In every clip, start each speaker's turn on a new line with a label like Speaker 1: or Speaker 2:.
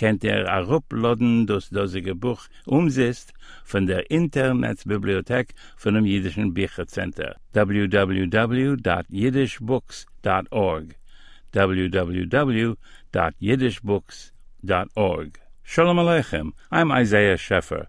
Speaker 1: kennt er arupladen das dasige buch umsetzt von der internetbibliothek von dem jidischen bichercenter www.jidishbooks.org www.jidishbooks.org shalom aleichem i'm isaiah scheffer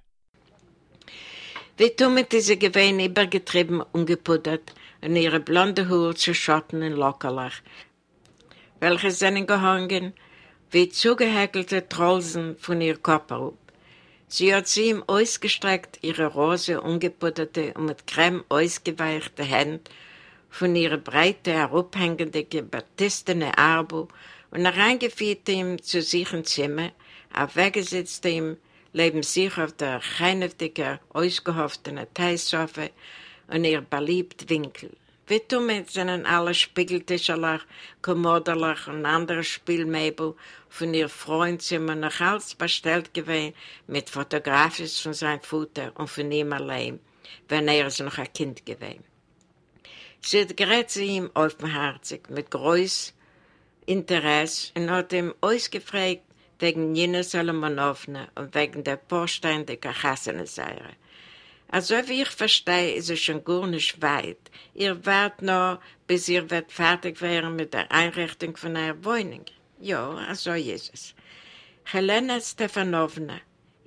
Speaker 2: Wie damit ist sie gewesen übergetrieben und gepuddert und ihre blonde Haar zu schotten in Lockerlach, welche sind gehangen wie zugehäkelte Trolsen von ihr Körper. Sie hat sie ihm ausgestreckt, ihre rose, ungepudderte und mit Creme ausgeweichte Hände von ihrer breite, herabhängende, gebatistene Arbe und reingeführt ihm zu sich im Zimmer, aufweggesetzt ihm leben sich auf der cheineftige, ausgehoffene Teissofe und ihr beliebt Winkel. Wie damit sind alle Spiegeltischerlach, Kommoderlach und andere Spielmöbel von ihr Freundzimmer noch alles bestellt gewesen mit Fotografien von seinem Vater und von ihm allein, wenn er es noch ein Kind gewesen. Sie gerät zu ihm offenherzig, mit groß Interesse und hat ihm ausgefragt, wegen Nina Solomonowna und wegen der Vorstein der Kachasseneseire. Also wie ich verstehe, ist es schon gar nicht weit. Ihr werdet noch, bis ihr wird fertig werden mit der Einrichtung von einer Wohnung. Ja, also ist es. Helena Stefanovna,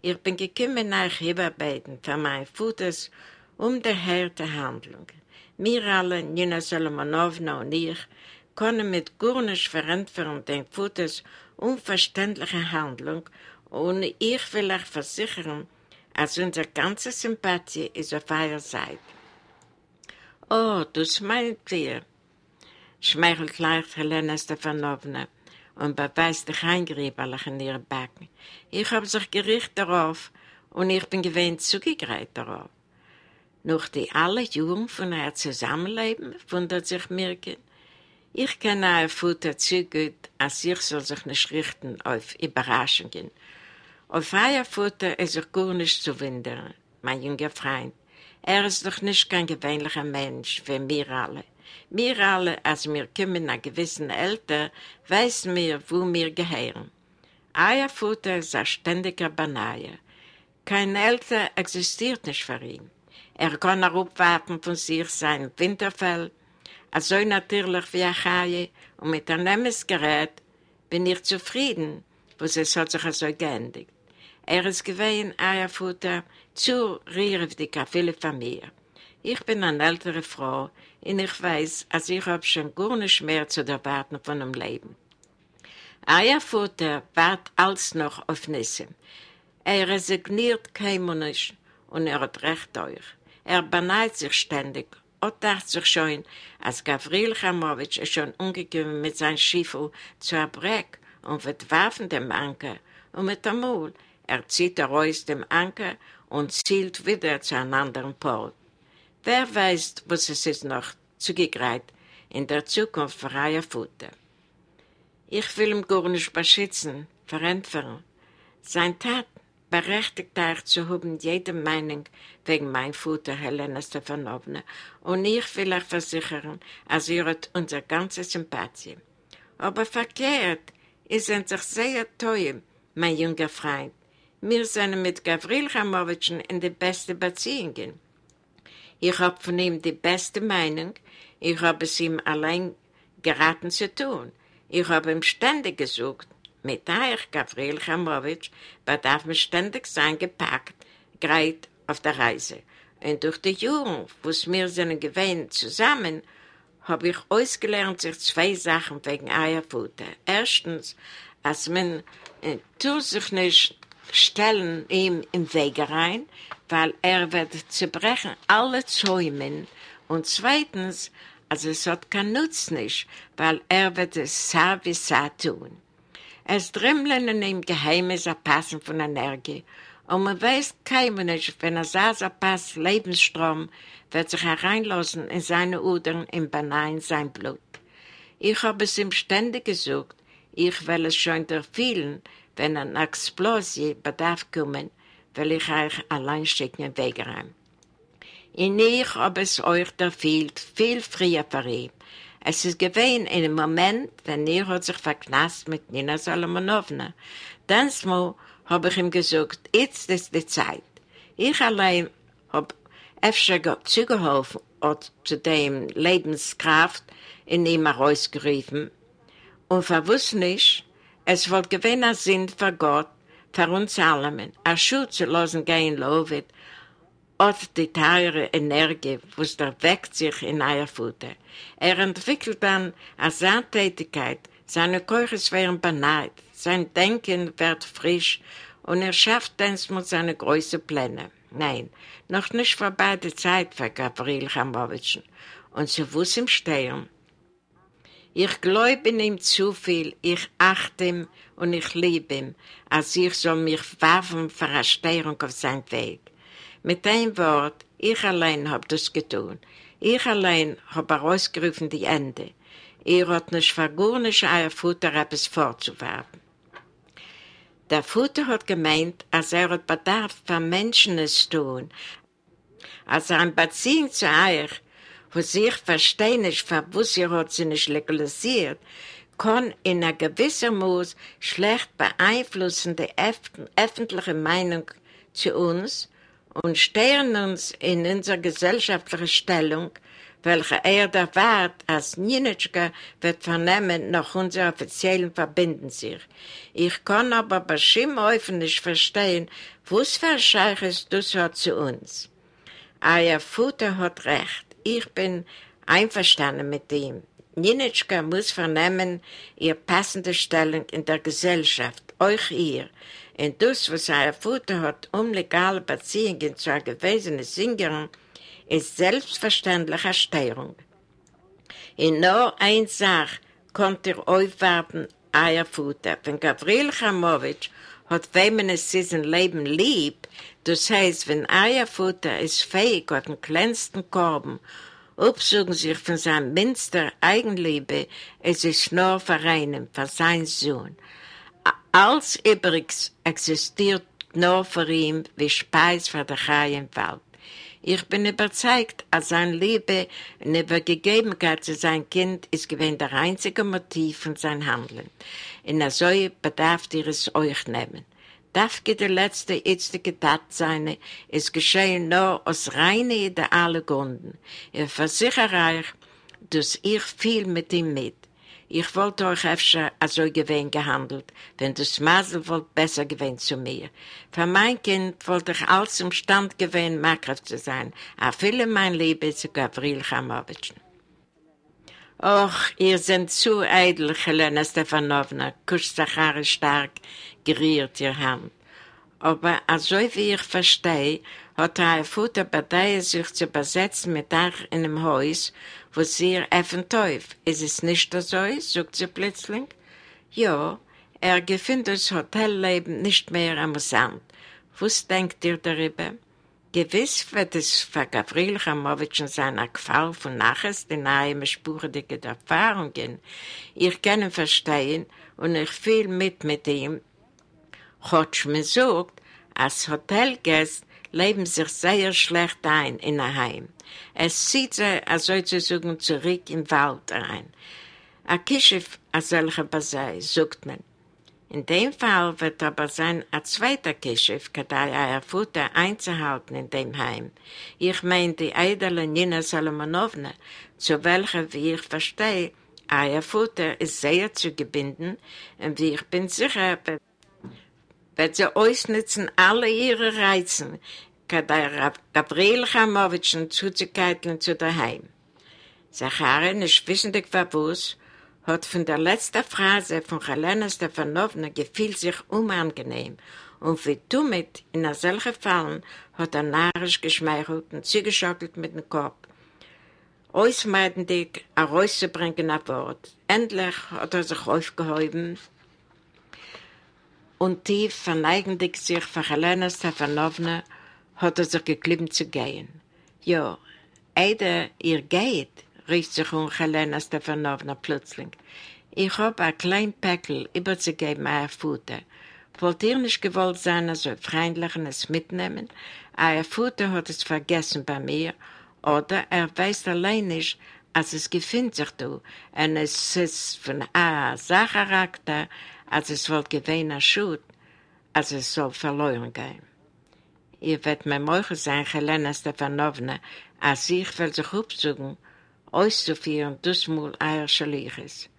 Speaker 2: ich bin gekommen nach Überarbeiten für mein Futters um der harte Handlung. Wir alle, Nina Solomonowna und ich, können mit gar nicht verantworten den Futters unverständliche Handlung und ich will euch versichern, als unsere ganze Sympathie ist auf eurer Seite. Oh, das meint ihr, schmeichelt leicht Helena Stefanovna und beweist dich eingriebelig in ihre Backen. Ich habe sich gerichtet darauf und ich bin gewähnt zugegreift darauf. Noch die alle Jungen von ihr Zusammenleben, wundert sich Mirkin, ich kenne ein Futter zu gut, als ich soll sich nicht richten auf Überraschungen. Auf euer Futter ist er gar nicht zu wundern, mein junger Freund. Er ist doch nicht kein gewöhnlicher Mensch, wie wir alle. Wir alle, als wir kommen nach gewissen Alter, wissen wir, wo wir gehören. Euer Futter ist ein ständiger Banaie. Kein Älter existiert nicht für ihn. Er kann auch abwarten von sich sein Winterfell, so natürlich wie ein Chaie und mit einem Gerät bin ich zufrieden, was es sich so geendigt. Er ist gewesen Eierfutter zu rierendiger viele Familie. Ich bin eine ältere Frau und ich weiß, als ich habe schon gar nicht mehr zu erwarten von dem Leben. Eierfutter wart als noch auf Nisse. Er resigniert kein Mensch und er hat recht euch. Er beneid sich ständig und dachte sich schon, als Gavril Chamowitsch ist schon umgekommen mit seinem Schiffel zu Abreck und wird werfen dem Anker und mit dem Mul. Er zieht heraus dem Anker und zielt wieder zu einem anderen Port. Wer weiß, was es ist noch zugegreift in der Zukunft für euer Futter. Ich will ihn gar nicht beschützen, verantworten. Sein Tat berechtigt euch zu haben jede Meinung wegen mein Vater Helena Stefanovna und ich will euch versichern, als ihr habt unsere ganze Sympathie. Aber verkehrt, ihr seid sich sehr teuer, mein junger Freund. Wir sind mit Gavril Chamowitschen in die beste Beziehungen. Ich habe von ihm die beste Meinung, ich habe es ihm allein geraten zu tun. Ich habe ihm ständig gesucht, mit euch, Gavril Chamowitsch, bedarf man ständig sein gepackt, greit auf der Reise. Und durch die Jugend, wo wir sind gewähnt zusammen, habe ich ausgelernt sich zwei Sachen wegen Eierfutter. Erstens, als man äh, tut sich nicht stellen ihm im Wege rein, weil er wird zerbrechen alle Zäumen. Und zweitens, also es hat keinen Nutz nicht, weil er wird es sa wie sa tun. Es drümmeln in ihm Geheimes erpassen von Energie. Und man weiß keinem nicht, wenn er sa Pass Lebensstrom wird sich hereinlassen in seine Udern, im Benein sein Blut. Ich habe es ihm ständig gesucht, ich will es schon der vielen, wenn eine Explosie bedarf kommen, will ich euch allein schicken in Wegerein. Und ich habe es euch der viel, viel früher verrieben. Es ist gewesen in einem Moment, wenn ihr hat sich verknast mit Nina Solomonowna. Dann habe ich ihm gesagt, jetzt ist die Zeit. Ich allein habe öfter zugeholfen und zu dem Lebenskraft in ihm herausgerufen und verwusst nicht, es wird gewinnen Sinn für Gott, für uns alle, ein Schuh zu lassen gehen, Lovet, und die teure Energie, was da weckt sich in euer Futter. Er entwickelt dann als seine Tätigkeit, seine Keuches werden beneit, sein Denken wird frisch und er schafft dann mit seine großen Pläne. Nein, noch nicht vorbei die Zeit für Gabriel Chamowitschen. Und sie wusste im Stehen, ich glaube in ihm zu viel, ich achte ihm und ich liebe ihn, als ich soll mich waffen für eine Störung auf seinem Weg. Mit einem Wort, ich allein habe das getan. Ich allein habe herausgerufen die Ende. Er hat nicht vergurnisch euer Futter etwas vorzuwerfen. Der Futter hat gemeint, als er hat Bedarf von Menschen es tun, als er ein Beziehung zu euch wo sich verstehen ist, für was ihr hat sie nicht legalisiert, kann in einer gewissen Maß schlecht beeinflussen die öffentliche Meinung zu uns und stehen uns in unserer gesellschaftlichen Stellung, welche er erwartet, als Nienitschka wird vernehmen nach unserer offiziellen Verbinden sich. Ich kann aber bestimmt nicht verstehen, was für ein Scheich ist das hat zu uns. Euer Futter hat recht ich bin einverstanden mit ihm. Ninitschka muss vernehmen ihr passende Stellung in der Gesellschaft, euch ihr. Und das, was er Futter hat, um legale Beziehungen zu einer gewesenen Sängerin, ist selbstverständlich eine Störung. In nur eine Sache konnte ihr aufwarten, euer Futter. Wenn Gabriel Chamowitsch hat wem es sein Leben lieb, das heißt, wenn euer Futter ist fähig, hat den kleinsten Korben, absuchen sich von seinem Minster Eigenliebe, es ist nur für einen, für seinen Sohn. Alles übrigens existiert nur für ihn wie Speis für den freien Welt. Ich bin überzeugt, als seine Liebe und Übergegebenheit zu seinem Kind ist gewesen der einzige Motiv von seinem Handeln. In Säue bedarf ihr es euch nehmen. Darf der letzte jetzige Tat sein, es geschehen nur aus reinen idealen Gründen. Ich versichere euch, dass ich viel mit ihm mit. Ich wollte euch öfter also gewinn gehandelt, wenn das Masel wollte besser gewinn zu mir. Für mein Kind wollte ich alles im Stand gewinn, makrig zu sein, a viele mein Liebe zu Gabriel Chamowitschen. Och, ihr seid zu eitel, Helena Stefanovna, kuscht Zachari stark, geriert ihr Hand. Aber also wie ich verstehe, hat er Futter bei sich zu besetzen mit Dach in einem Haus, wo sie öffnen teuf. Ist es nicht so? sagt sie plötzlich. Ja, er gefällt das Hotelleben nicht mehr amüsant. Was denkt ihr darüber? Gewiss wird es für Gabriel Chamowitsch und seiner Gefall von nachher die nahe spurige Erfahrungen. Ich kann ihn verstehen und ich fühle mit mit ihm. Hotsch mir sagt, als Hotelgäste leben sich sehr schlecht ein in ein Heim. Es zieht sie, als sozusagen, zurück im Wald rein. Ein Kischef, als solcher Basei, sagt man. In dem Fall wird aber sein ein zweiter Kischef, kadai er Futter einzuhalten in dem Heim. Ich meine die edle Nina Salomonowna, zu welcher, wie ich verstehe, euer Futter ist sehr zu gebinden und wie ich bin sicher, wird sie ausnutzen alle ihre Reizen, kadai Gabriel Chamowitschen zuzukeiteln zu daheim. Zacharin, nicht wissendig verwusst, hat von der letzten Phrase von Helena Stefanovna gefühlt sich unangenehm und wie damit in solchen Fallen hat er narrisch geschmeichelt und zugeschockelt mit dem Kopf. Ausmeidendig herauszubringen ein Wort. Endlich hat er sich aufgehoben und tief verneigendig sich für Helena Stefanovna hat er sich geklimmt zu gehen. Ja, Eide, ihr geht, rief sich um Helena Stefanovna plötzlich. Ich hab ein klein Päckl überzugeben, euer Futter. Wollt ihr nicht gewollt sein, so freundlich es mitnehmen? Euer Futter hat es vergessen bei mir, oder er weiß allein nicht, als es gefindt sich da, und es ist von einem Sachcharakter, als es wohl gewähner Schut, als es soll verloren gehen. Ihr werdet mir morgen sein, Helena Stefanovna, als ich will sich aufsuchen, auszuführen, das mal euer Schaliches.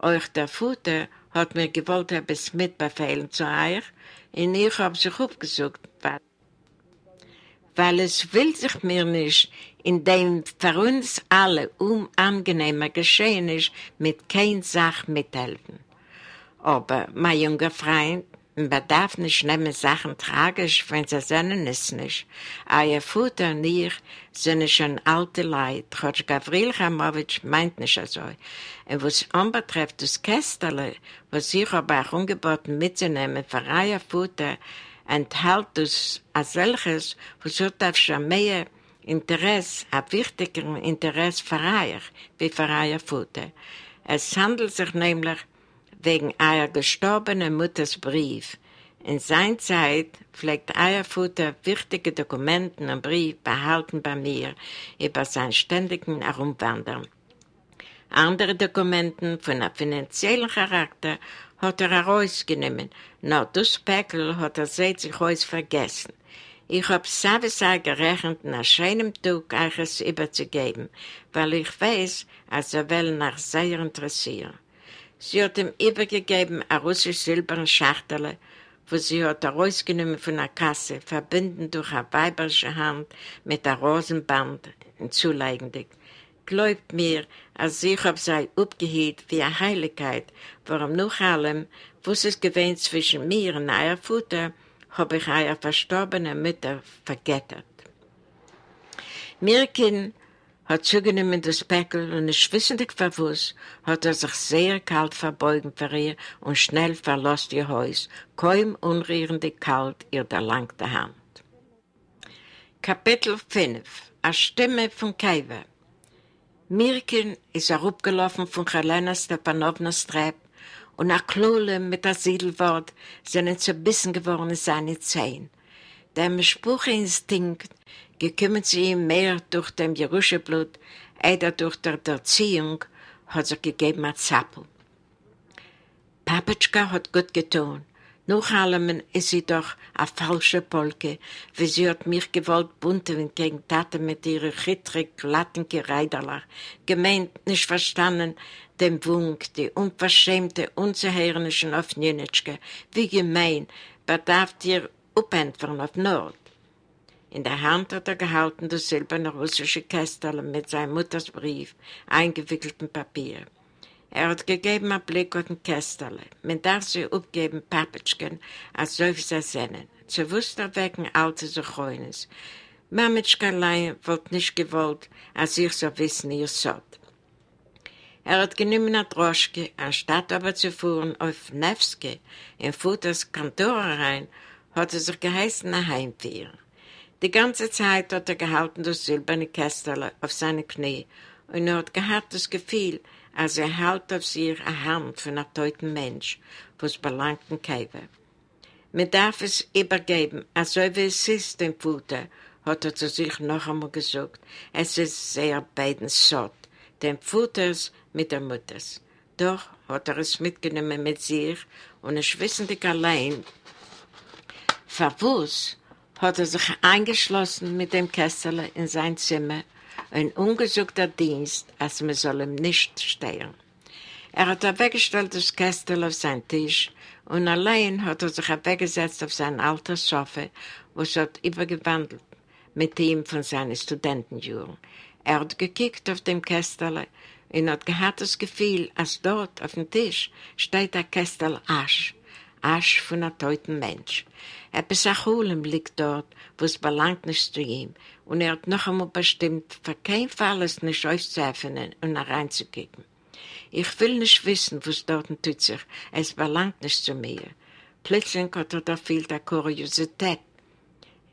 Speaker 2: Euch der Futter hat mir gewollt etwas mitbefehlen zu euch, und ich hab sich aufgesucht, weil, weil es will sich mir nicht in dem für uns alle unangenehmer Geschehen ist, mit kein Sach mithelfen. Aber, mein junger Freund, man darf nicht nehmen Sachen tragisch, wenn sie sind es nicht. Euer Futter und ich sind schon alte Leute. Trotz Gavril Chamowitsch meint nicht so. Und was anbetrifft das Kästerle, was ich aber auch angeboten mitzunehmen für euer Futter, enthält es als solches, was hat auf schon mehr Interesse, ein wichtiger Interesse für euch, wie für euer Futter. Es handelt sich nämlich wegen eurer gestorbenen Mutters Brief. In seiner Zeit pflegt euer Futter wichtige Dokumente und Brief behalten bei mir über sein ständigen Herumwandern. Andere Dokumente von einem finanziellen Charakter hat er herausgenommen, nur das Päckl hat er seit sich aus vergessen. Ich hab sowieso gerechnet, nach schönem Tag euch es überzugeben, weil ich weiß, als er will nach sehr interessieren. Sie hat ihm übergegeben eine russische silberne Schachtel, wo sie hat herausgenommen von der Kasse, verbunden durch eine weiberische Hand mit einem Rosenband zuleigendig. Glaubt mir, als ich hab sie abgehielt wie eine Heiligkeit, warum nach allem, was es gewähnt zwischen mir und euer Futter, hab ich eure verstorbene Mutter vergettert. Mirkin hat zugenommen das Päckl und nicht wissendig verwusst, hat er sich sehr kalt verbeugen für ihr und schnell verlost ihr Haus, kaum unrührendig kalt ihr der langte Hand. Kapitel 5 A Stimme von Kaiwe Mirkin ist herabgelaufen von Helena Stepanownas Treppe und nach Klole mit der Siedelwort sind zerbissen geworden seine Zehen. Der Spruchinstinkt gekümmert sie ihm mehr durch dem Jeruscheblut, oder durch der Erziehung, hat sich gegeben ein Zappel. Papatschka hat gut getan. Nach allem ist sie doch eine falsche Polke, wie sie hat mich gewollt bunten gegen Tate mit ihren chittrig glatten Gereiderlach, gemeint, nicht verstanden, den Wunk, die unverschämte, unzuhörnischen auf Nünitschke, wie gemein, bedarf ihr upentfern auf Nord. In der Hand hat er gehalten das silberne russische Kästel mit seinem Mutters Brief, eingewickeltem Papier. Er hat gegeben einen Blick auf den Kästel. Man darf sie abgeben, Papitschken, als soll sie sehnen. Zu wusster wecken alte Sochoines. Mamitschka allein wollte nicht gewollt, als ich so wissen, ihr sollt. Er hat genommen eine Droschke, anstatt aber zu fahren auf Nevsky, in Futters Kantor rein, hat er sich geheißen nach Heimführen. Die ganze Zeit hat er gehalten das silberne Kästel auf seine Knie und er hat gehabt das Gefühl, als er hält auf sich eine Hand von einem toten Mensch, was belangten Käfe. Man darf es übergeben, also wie es ist, dem Futter, hat er zu sich noch einmal gesagt. Es ist sehr beiden Sott, dem Futters mit der Mutters. Doch hat er es mitgenommen mit sich und es wissendig allein, verwusst, hat er sich eingeschlossen mit dem Kessel in sein Zimmer, ein ungesuchter Dienst, als man soll ihm nicht stehen. Er hat weggestellt das Kästel auf seinen Tisch und allein hat er sich weggesetzt auf sein altes Sofa, wo es hat übergewandelt mit ihm von seinen Studentenjahren. Er hat gekickt auf dem Kästerle und hat gehabt das Gefühl, als dort auf dem Tisch steht der Kästel Asch, Asch von einem toten Mensch. Etwas Achulem liegt dort, wo es belangt nicht zu ihm, und er hat noch einmal bestimmt, für keinen Fall es nicht aufzuöffnen und reinzukicken. Ich will nicht wissen, was dort tut sich, es belangt nicht zu mir. Plötzlich hat er da viel der Kuriosität.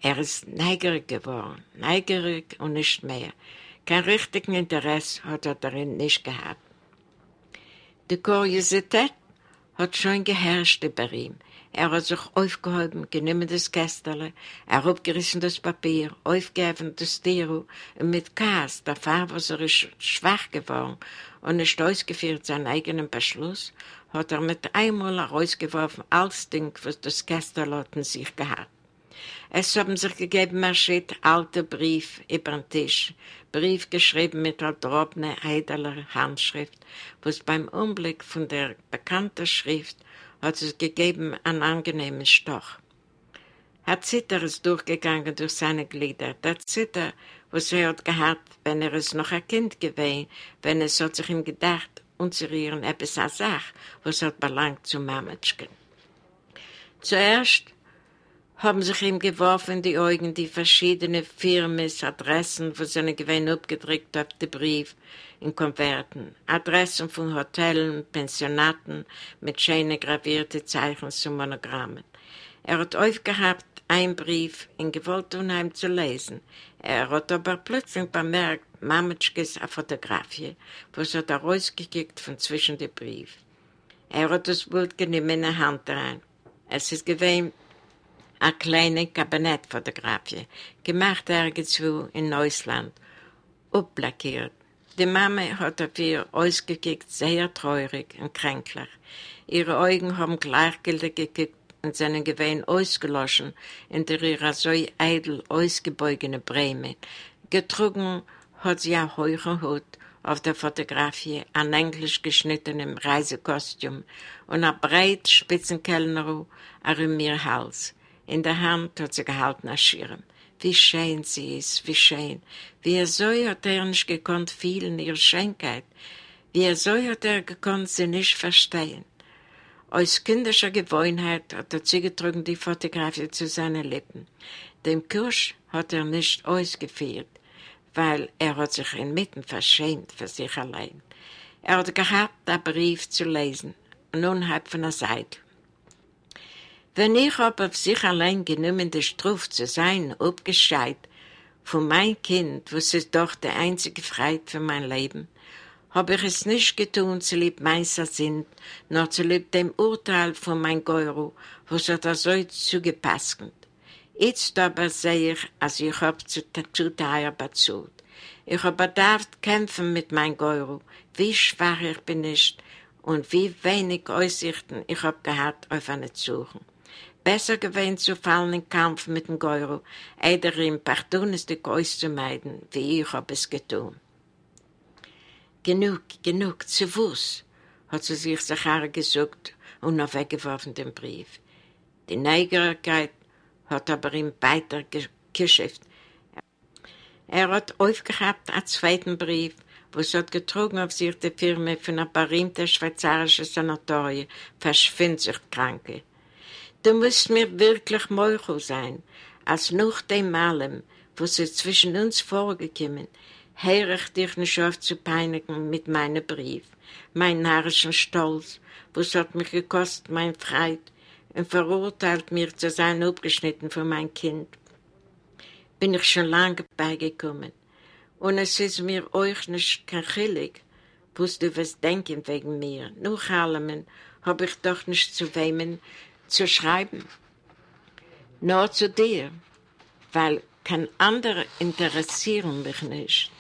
Speaker 2: Er ist neugierig geworden, neugierig und nicht mehr. Kein richtigen Interesse hat er darin nicht gehabt. Die Kuriosität hat schon geherrscht über ihm. Er hat sich aufgehoben, genommen das Kästerle, er abgerissen das Papier, aufgegeben das Tiro und mit Kas, der Farbe was er ist schwach geworden und nicht ausgeführt seinen eigenen Beschluss, hat er mit einmal herausgeworfen alles Ding, was das Kästerle hat in sich gehabt. Es haben sich gegeben, steht alte Brief über den Tisch, Brief geschrieben mit einer drobenen, heideler Handschrift, was beim Umblick von der bekannten Schrift hat es gegeben einen angenehmen Stoch. Herr Zitter ist durchgegangen durch seine Glieder. Der Zitter, was er hat gehabt, wenn er es noch ein Kind gewesen, wenn es hat sich ihm gedacht, unzerieren etwas eine Sache, was hat belangt zu Mametschken. Zuerst haben sich ihm geworfen in die Augen die verschiedenen Firmen, Adressen, wo seine Gewinn abgedrückt auf den Brief in Konverten, Adressen von Hotels, Pensionaten mit schönen gravierten Zeichen zu Monogrammen. Er hat aufgehabt, einen Brief in gewollt unheim zu lesen. Er hat aber plötzlich bemerkt, Mametschkes eine Fotografie, was hat er rausgekickt von zwischen den Brief. Er hat das Bild genommen in der Hand rein. Es ist gewesen eine kleine Kabinettfotografie, gemacht irgendwo in Neusland, upplackiert. Die Mama hat auf ihr ausgekickt, sehr traurig und kränklich. Ihre Augen haben gleichgültig gekickt und seinen Gewehen ausgeloschen in der ihrer so eitel ausgebeugene Breme. Getrunken hat sie ein heuchen Hut auf der Fotografie, ein englisch geschnittenem Reisekostüm und ein breit Spitzenkellner um ihr Hals. In der Hand hat sie gehalten ein Schirm. Wie schön sie ist, wie schön. Wie er so hat er nicht gekonnt fühlen, ihre Schönheit. Wie er so hat er gekonnt, sie nicht verstehen. Aus kindischer Gewohnheit hat er zugetragen die Fotografie zu seinen Lippen. Den Kurs hat er nicht ausgeführt, weil er hat sich inmitten verschämt für sich allein. Er hat gehabt, den Brief zu lesen, nun hat von der Seite. Wenn ich hab auf sich allein genommen, der Struf zu sein, abgescheit von mein Kind, was ist doch der einzige Freit für mein Leben, hab ich es nicht getun, zu lieb meister sind, noch zu lieb dem Urteil von mein Geuro, was hat er so zugepasst. Jetzt aber sehe ich, als ich hab zu, zu teuer bezahlt. Ich hab bedarf kämpfen mit mein Geuro, wie schwach ich bin nicht und wie wenig Aussichten ich hab gehabt auf eine Suchen besser gewesen zu fallen im Kampf mit dem Geuro, eider ihm pardonistig auszumeiden, wie ich hab es getan. Genug, genug, zu Fuß, hat sie sich Sachara gesucht und noch weggeworfen den Brief. Die Neugierigkeit hat aber ihm weiter geschäft. Er hat aufgehabt einen zweiten Brief, wo es hat getrogen auf sich die Firma von einer berühmten schweizerischen Sanatorium für Schwindsuchtkranke. Du musst mir wirklich Meuchel sein, als nach dem allem, was ist zwischen uns vorgekommen, höre ich dich nicht auf zu peinigen mit meinem Brief, mein narrischen Stolz, was hat mich gekostet, mein Freit, und verurteilt mir zu sein abgeschnitten von mein Kind. Bin ich schon lange beigekommen, und es ist mir euch nicht kein Chillig, was du was denken wegen mir. Nach allem hab ich doch nicht zu wehmen, zu schreiben. Nur zu dir, weil kein anderer interessieren mich nicht.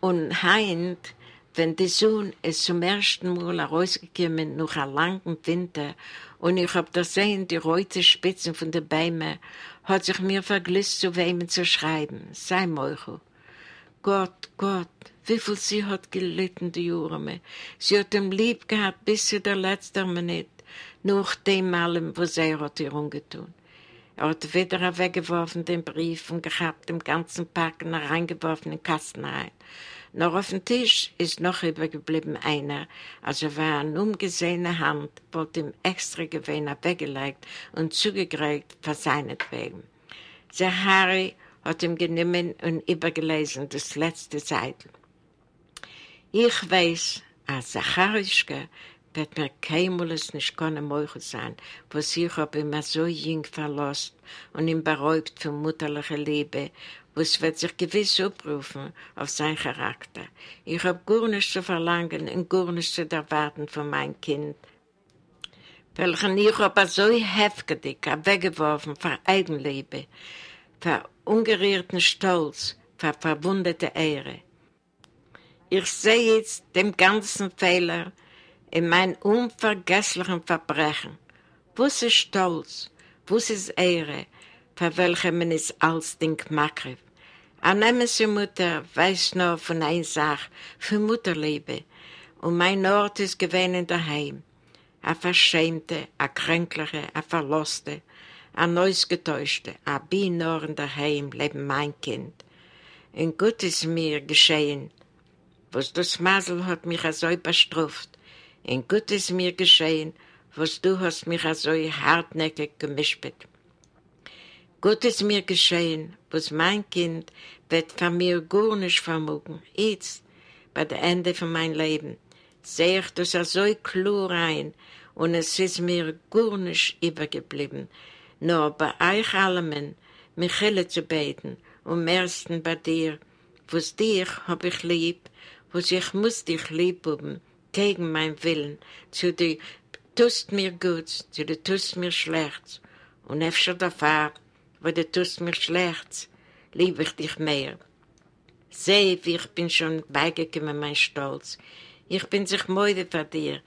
Speaker 2: Und heint, wenn der Sohn ist zum ersten Mal herausgekommen nach einem langen Winter und ich hab da sehen die rote Spitzen von den Bäumen, hat sich mir verglüßt, zu wem zu schreiben. Sei Meuchel. Gott, Gott, wie viel sie hat gelitten, die Jurme. Sie hat ihm lieb gehabt, bis zu der letzten Minute nach dem allem, was er hat ihr umgetan. Er hat wieder weggeworfen den Brief und gehabt im ganzen Packen reingeworfen in den Kasten rein. Noch auf dem Tisch ist noch übergeblieben einer, also war eine umgesehene Hand, wollte ihm extra Gewinner weggelegt und zugekriegt für seinetwegen. Der Harry hat ihm genommen und übergelesen das letzte Seite. Ich weiß, als Zacharischke wird mir keinmals nicht können möglich sein, was ich habe immer so jung verlost und ihm beräubt von mutterlicher Liebe, was wird sich gewiss abrufen auf sein Charakter. Ich habe gar nichts zu verlangen und gar nichts zu erwarten von meinem Kind, welchen ich aber so heftig weggeworfen für Eigenliebe, für ungerührten Stolz, für verwundete Ehre. Ich sehe jetzt den ganzen Fehler in meinem unvergesslichen Verbrechen. Was ist Stolz? Was ist Ehre? Für welche man es als Ding. Eine nemerische Mutter weiß nur von einer Sache, für Mutterliebe. Und mein Ort ist gewesen daheim. A verschämte, a kränkliche, a verloste, a neusgetäuschte, a Binoren daheim leben mein Kind. Und gut ist mir geschehen, was das Masel hat mich so bestraft. Und gut ist mir geschehen, was du hast mich so hartnäckig gemischtet. Gut ist mir geschehen, was mein Kind wird von mir gar nicht vermogen. Jetzt, bei dem Ende von meinem Leben, sehe ich das so klar ein und es ist mir gar nicht übergeblieben. Nur bei euch allen, mich zu beten und am ersten bei dir, was dich hab ich lieb was ich muss dich lieb haben, gegen mein Willen, zu dir tust mir gut, zu dir tust mir schlecht, und öfter davor, wo du tust mir schlecht, liebe ich dich mehr. Seh, wie ich bin schon beigekommen, mein Stolz. Ich bin sich müde von dir.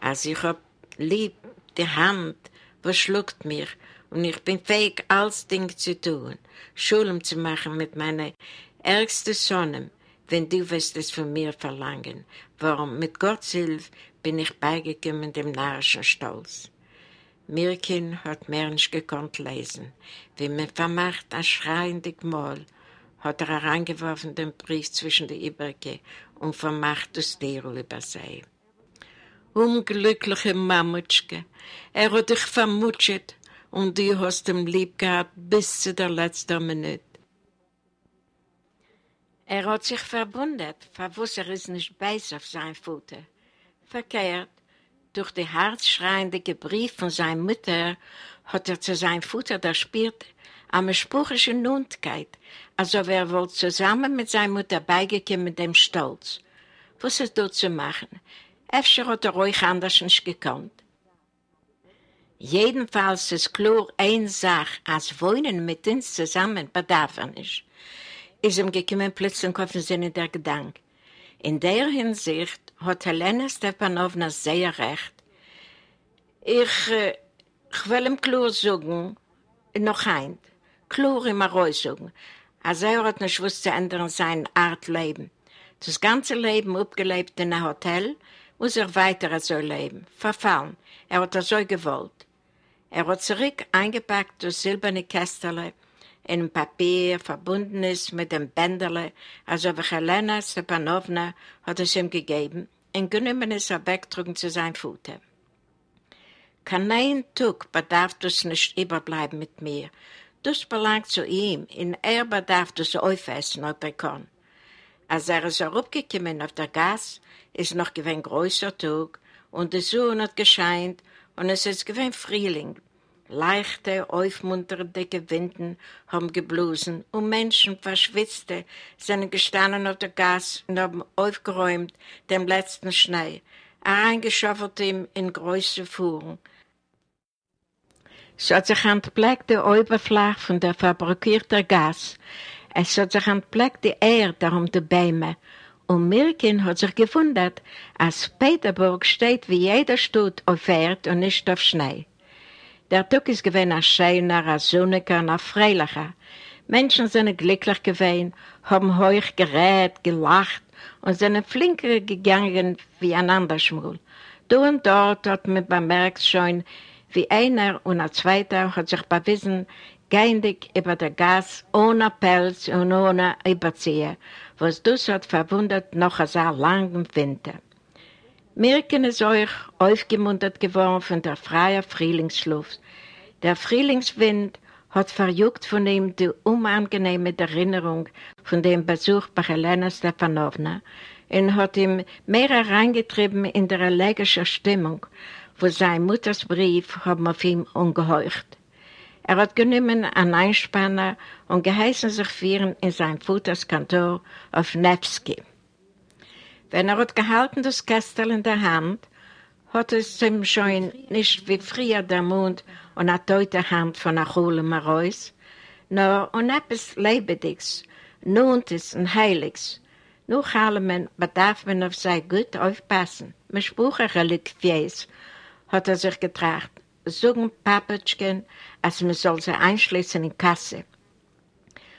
Speaker 2: Also ich hab lieb die Hand, was schluckt mir, und ich bin fähig, alles Ding zu tun, Schulem zu machen mit meiner ärgsten Sonne, wenn du wirst es von mir verlangen. Warum? Mit Gottes Hilfe bin ich beigekommen dem narrischen Stolz. Mirkin hat mehr nicht gekonnt lesen. Wie man vermacht ein schreiendig Mal, hat er hereingeworfen den Brief zwischen die Iberke und vermacht das Derl über sie. Unglückliche Mamutschke, er hat dich vermutscht und du hast ihm lieb gehabt bis zu der letzten Minute. Er hat sich verwundert, verwusst er ist nicht beiß auf sein Futter. Verkehrt, durch die herzschreiende Brief von seiner Mutter hat er zu seinem Futter erspürt eine spruchische Nundkeit, also er wohl zusammen mit seiner Mutter beigekommen mit dem Stolz. Was ist dort zu machen? Efter hat er euch anders nicht gekonnt. Jedenfalls ist klar eine Sache, als Wohnen mit uns zusammen bedarf er nicht ist ihm gekommen plötzlich auf den Sinne der Gedanke. In der Hinsicht hat Helena Stepanowna sehr recht. Ich, äh, ich will ihm klar sagen, noch ein, klar ihm raus sagen, als er hat nicht gewusst zu ändern seine Art Leben. Das ganze Leben abgelebt in einem Hotel, muss er weiter so leben, verfallen. Er hat das so gewollt. Er hat zurück eingepackt durch silberne Kästerle, in Papier verbunden ist mit dem Bänderle, also wie Helena Stepanowna hat es ihm gegeben, und genommen ist er wegtrugen zu seinem Futter. Kein Tag bedarf das nicht überbleiben mit mir. Das belangt zu ihm, und er bedarf das aufessen, ob er kann. Als er ist herabgekommen auf der Gas, ist noch gewinn größer Tag, und die Sonne hat gescheint, und es ist gewinn Frühling, Leichte, aufmunternde Winden haben geblosen und Menschen verschwitzte sind gestanden auf der Gas und haben aufgeräumt dem letzten Schnee, eingeschaffelt ihm in große Fuhren. Es hat sich entbleckt die Oberfläche von der fabrikierten Gas. Es hat sich entbleckt die Erde um die Bäume. Und Mirkin hat sich gewundert, als Peterburg steht wie jeder Stadt auf Erde und nicht auf Schnee. Der Tag ist gewesen ein schöner, ein sonniger, ein freilicher. Menschen sind glücklich gewesen, haben hoch gerät, gelacht und sind flinker gegangen wie ein anderer Schmul. Da und dort hat man bemerkt schon Wie einer und ein zweiter hat sich bewiesen, geindig über der Gas, ohne Pelz und ohne Überzieher, was das hat verwundert noch ein sehr langen Winter. Mirken ist euch aufgemuntert geworden von der freien Frühlingsschluft. Der Frühlingswind hat verjuckt von ihm die unangenehme Erinnerung von dem Besuch bei Helena Stefanowna und hat ihm mehr hereingetrieben in der elegische Stimmung, wo sein Mutters Brief haben auf ihm ungeheucht. Er hat genommen einen Einspanner und geheißen sich führen in sein Futters Kantor auf Nevsky. Wenn er hat gehalten das Kästel in der Hand, hat es ihm schon nicht wie früher der Mund und eine teute Hand von Schule heraus, nur und etwas Lebendiges, Nuntes und Heiliges. Nur allem bedarf man auf sein gut aufpassen. Mit Spruchreliquies hat er sich getracht. Sogen Papatschken, als man soll sie einschließen in Kasse.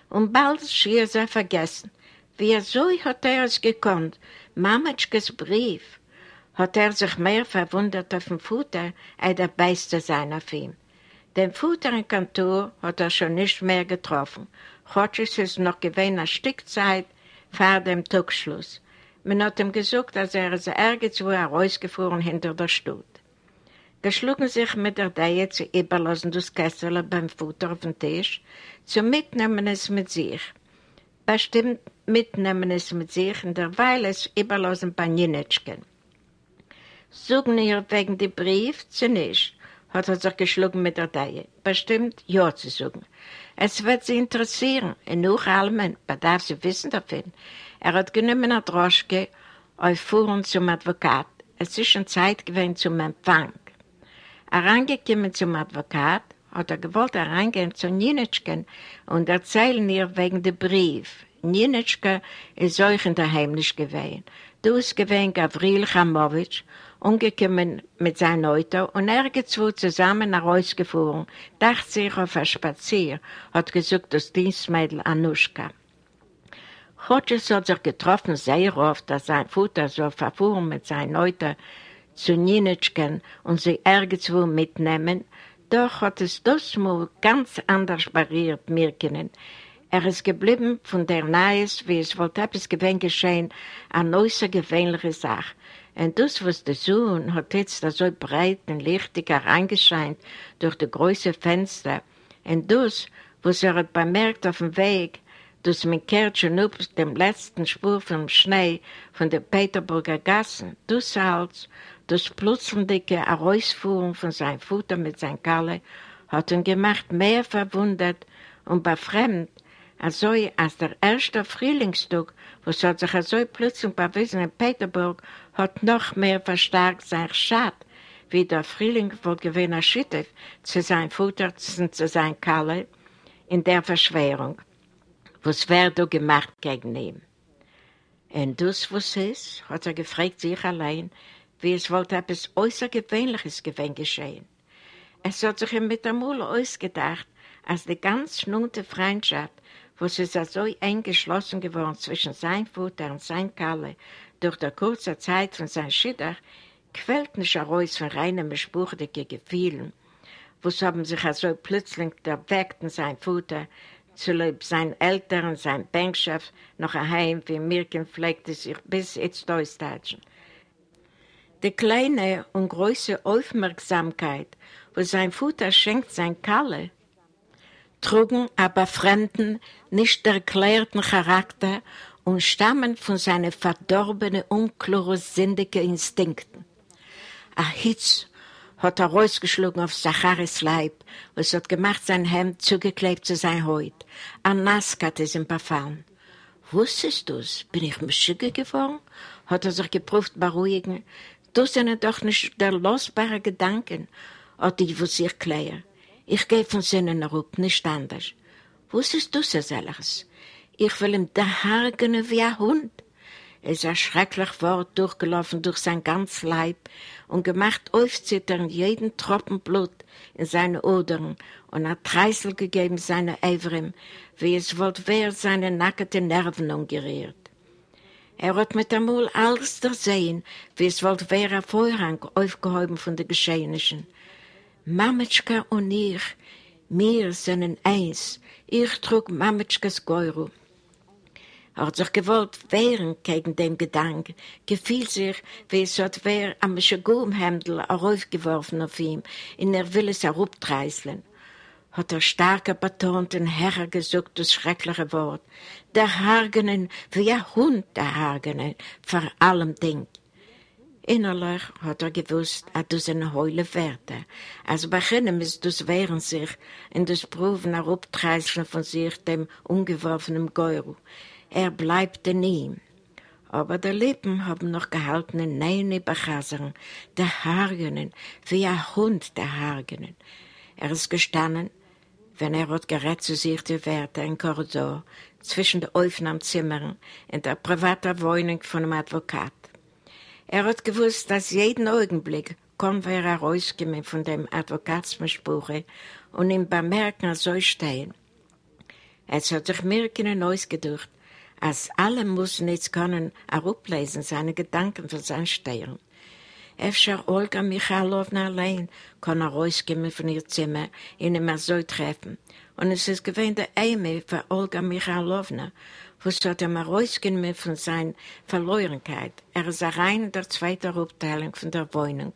Speaker 2: Und bald schien er vergessen. Wie so hat er es gekonnt, Mamatschkes Brief, hat er sich mehr verwundert auf dem Futter, als der Beißte sein auf ihm. Den Futter im Kantor hat er schon nicht mehr getroffen. Heute ist noch gewesen eine Stückzeit vor dem Tagschluss. Man hat ihm gesagt, dass er es irgendwo herausgefahren hinter der Stadt. Geschlugen sich mit der Deie zu überlassen das Kessel beim Futter auf den Tisch, zu mitnehmen es mit sich. Bestimmt mitnehmen es mit sich, in der Weile es überlassen bei Ninitschken. Sogen ihr wegen dem Brief zu nicht, hat er sich geschlagen mit der Deie. Bestimmt ja zu sagen. Es wird sie interessieren, und nur allem bedarf sie wissen davon. Er hat genommen eine Droschke auf Fuhren zum Advokat. Es ist schon Zeit gewesen zum Empfang. Er reingekommen zum Advokat, hat er gewollt reingehen zu Ninitschken und erzählen ihr wegen dem Brief. Ninitschke ist euch in der Heimlich gewesen. Du ist gewesen Gavril Chamowitsch, umgekommen mit seinem Auto und irgendwo zusammen nach Hause gefahren, dachte sich auf ein Spazier, hat gesagt das Dienstmädel Anuschka. Hodges hat sich getroffen sehr oft, dass sein Vater so verfuhren mit seinem Auto zu Ninitschken und sie irgendwo mitnehmen, doch hat es das mal ganz anders pariert mir können. Er ist geblieben von der Neues, wie es wollte etwas gewesen geschehen, eine außergewöhnliche Sache. Und das, was der Sohn hat jetzt so breit und lichtig hereingescheint durch die große Fenster. Und das, was er hat bemerkt auf dem Weg, das mit kehrt schon auf dem letzten Spur vom Schnee von der Peterburger Gassen, das Salz, das plötzliche Herausfuhren von seinem Futter mit seinem Kalle, hat ihn gemacht mehr verwundert und befremd, also als der erste Frühlingstag, was hat sich so plötzlich bewiesen in Peterburg, hat noch mehr verstärkt sein Schad, wie der Frühling wohl gewesen erschüttert zu sein Futter zu sein Kalle in der Verschwörung, was werde gemacht gegen ihn. Und das, was ist, hat er gefragt sich allein, wie es wollte etwas Äußergewöhnliches gewesen geschehen. Es hat sich ihm mit der Mule ausgedacht, als die ganz schnunte Freundschaft was ist so eng geschlossen geworden zwischen sein Futter und sein Kalle durch die kurze Zeit von seinem Schiddach, quält nicht heraus von reinen bespruchlichen Gefühlen, was haben sich also plötzlich erweckt in sein Futter, zulieb sein Eltern, sein Bänkschaft, noch ein Heim, wie Mirken pflegte sich bis jetzt durchstatschen. Die kleine und große Aufmerksamkeit, was sein Futter schenkt sein Kalle, trugen aber fremden, nicht erklärten Charakter und stammen von seinen verdorbenen, unklaren, sündigen Instinkten. Ein Hitz hat er rausgeschlagen auf Zacharis Leib, was hat gemacht, sein Hemd zugeklebt zu sein Haut. Ein Nask hat es ihm befallen. Wusstest du's? Bin ich Mischige geworden? Hat er sich geprüft beruhigen. Das sind doch nicht der losbare Gedanken, hat die, was ich kläre. Ich gehe von Sinnen herab, nicht anders. Wusstest du so solches? Ich will ihm da hargen wie ein Hund. Es ist ein schrecklich Wort durchgelaufen durch sein ganz Leib und gemacht aufzittern jeden Tropfen Blut in seine Odern und hat Treißel gegeben seine Eivrim, wie es wollte wer seine nackten Nerven umgerührt. Er hat mit Mund alles sehen, wie es wollte wer ein Vorhang aufgehoben von den Geschehnissen. Mametschka und ich, wir sind eins. Ich trug Mametschkas Geuro. Er hat sich gewollt wehren gegen den Gedanken, gefiel sich, wie es hat wer am Schagumhemdel aufgeworfen auf ihm, in er will es herabtreißeln. Hat er starker betont und hergesucht das schreckliche Wort. Der Hagenen, wie ein Hund der Hagenen, vor allem Ding. Innerlich hat er gewusst, dass du seine Heule Werte. Als beginnen muss das wehren sich in das Proben herabtreißeln von sich dem ungeworfenen Geuro. Er bleibt in ihm. Aber die Lippen haben noch gehalten in neue Bechasern, der Haargenen, wie ein Hund der Haargenen. Er ist gestanden, wenn er hat gerät zu sich die Werte im Korridor, zwischen den Aufnahmezimmern in der privaten Wohnung von dem Advokat. Er hat gewusst, dass jeden Augenblick kommt er herausgekommen von dem Advokatsmischbuche und ihm bemerken, er soll stehen. Es hat sich Mirken ausgedacht, als alle müssen jetzt können ablesen seine Gedanken von seinen Stirn. Efter Olga Michalowna allein kann er rausgehen von ihr Zimmer, ihn immer so treffen. Und es ist gewähnt der Eime für Olga Michalowna, wo es hat er rausgehen von seiner Verlorenheit. Er ist rein in der zweiten Abteilung von der Wohnung.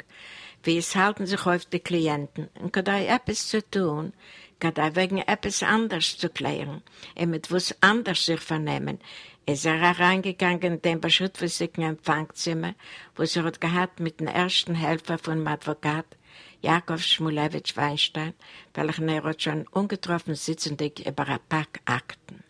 Speaker 2: Wie es halten sich häufig die Klienten. Und kann er etwas zu tun, gerade wegen etwas anderes zu klären, und mit was anders sich vernehmen, ist er reingegangen in den beschützlichen Empfangszimmer, wo sie hat gehabt mit dem ersten Helfer von dem Advokat, Jakob Schmulewitsch Weinstein, welchen er hat schon ungetroffen sitzendig über ein Pack Akten.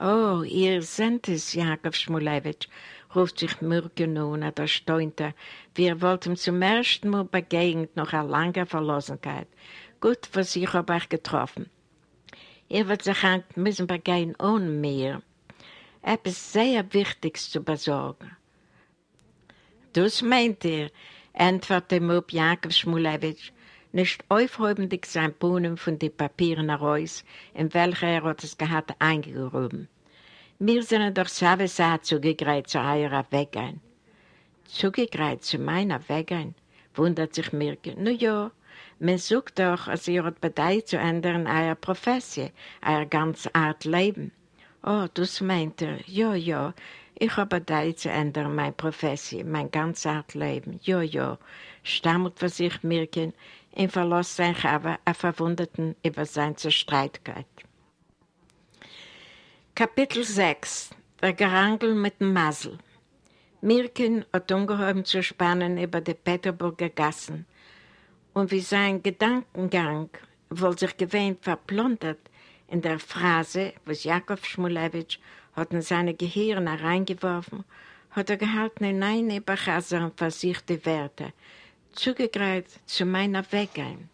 Speaker 2: Oh, ihr seid es, Jakob Schmulewitsch, ruft sich Mürke nun, und er staunte, wir wollten zum ersten Mal begegnet nach einer langen Verlosenheit gut, was ich habe euch getroffen. Ihr wird sich müssen begehen ohne mir. Etwas sehr Wichtiges zu besorgen. Das meint ihr, antwortete Mob Jakob Schmulewitsch, nicht aufhäubendig sein Bohnen von den Papieren heraus, in welcher er hat es gehabt eingerufen. Wir sind doch sowieso zugegreift zu eurer Weggein. Zugegreift zu meiner Weggein, wundert sich Mirke. Na ja, man sucht doch, als ihr habt bedeutet zu ändern, eure Professie, euer ganz Art Leben. Oh, das meint er. Ja, ja. Ich habe bedeutet zu ändern, meine Professie, mein ganz Art Leben. Ja, ja. Stammelt für sich Mirken, in Verlust sein Chava, er verwunderten über seine Zerstreitkeit. Kapitel 6 Der Gerangel mit dem Masel. Mirken hat ungeheuer zu spannen über die Peterburger Gassen, und wie sein Gedankengang wohl sich gewähnt verplundert in der Phrase, was Jakob Schmulewitsch hat in seine Gehirn hereingeworfen, hat er gehalten in eine und versichte Werte, zugegreift zu meiner Weggein.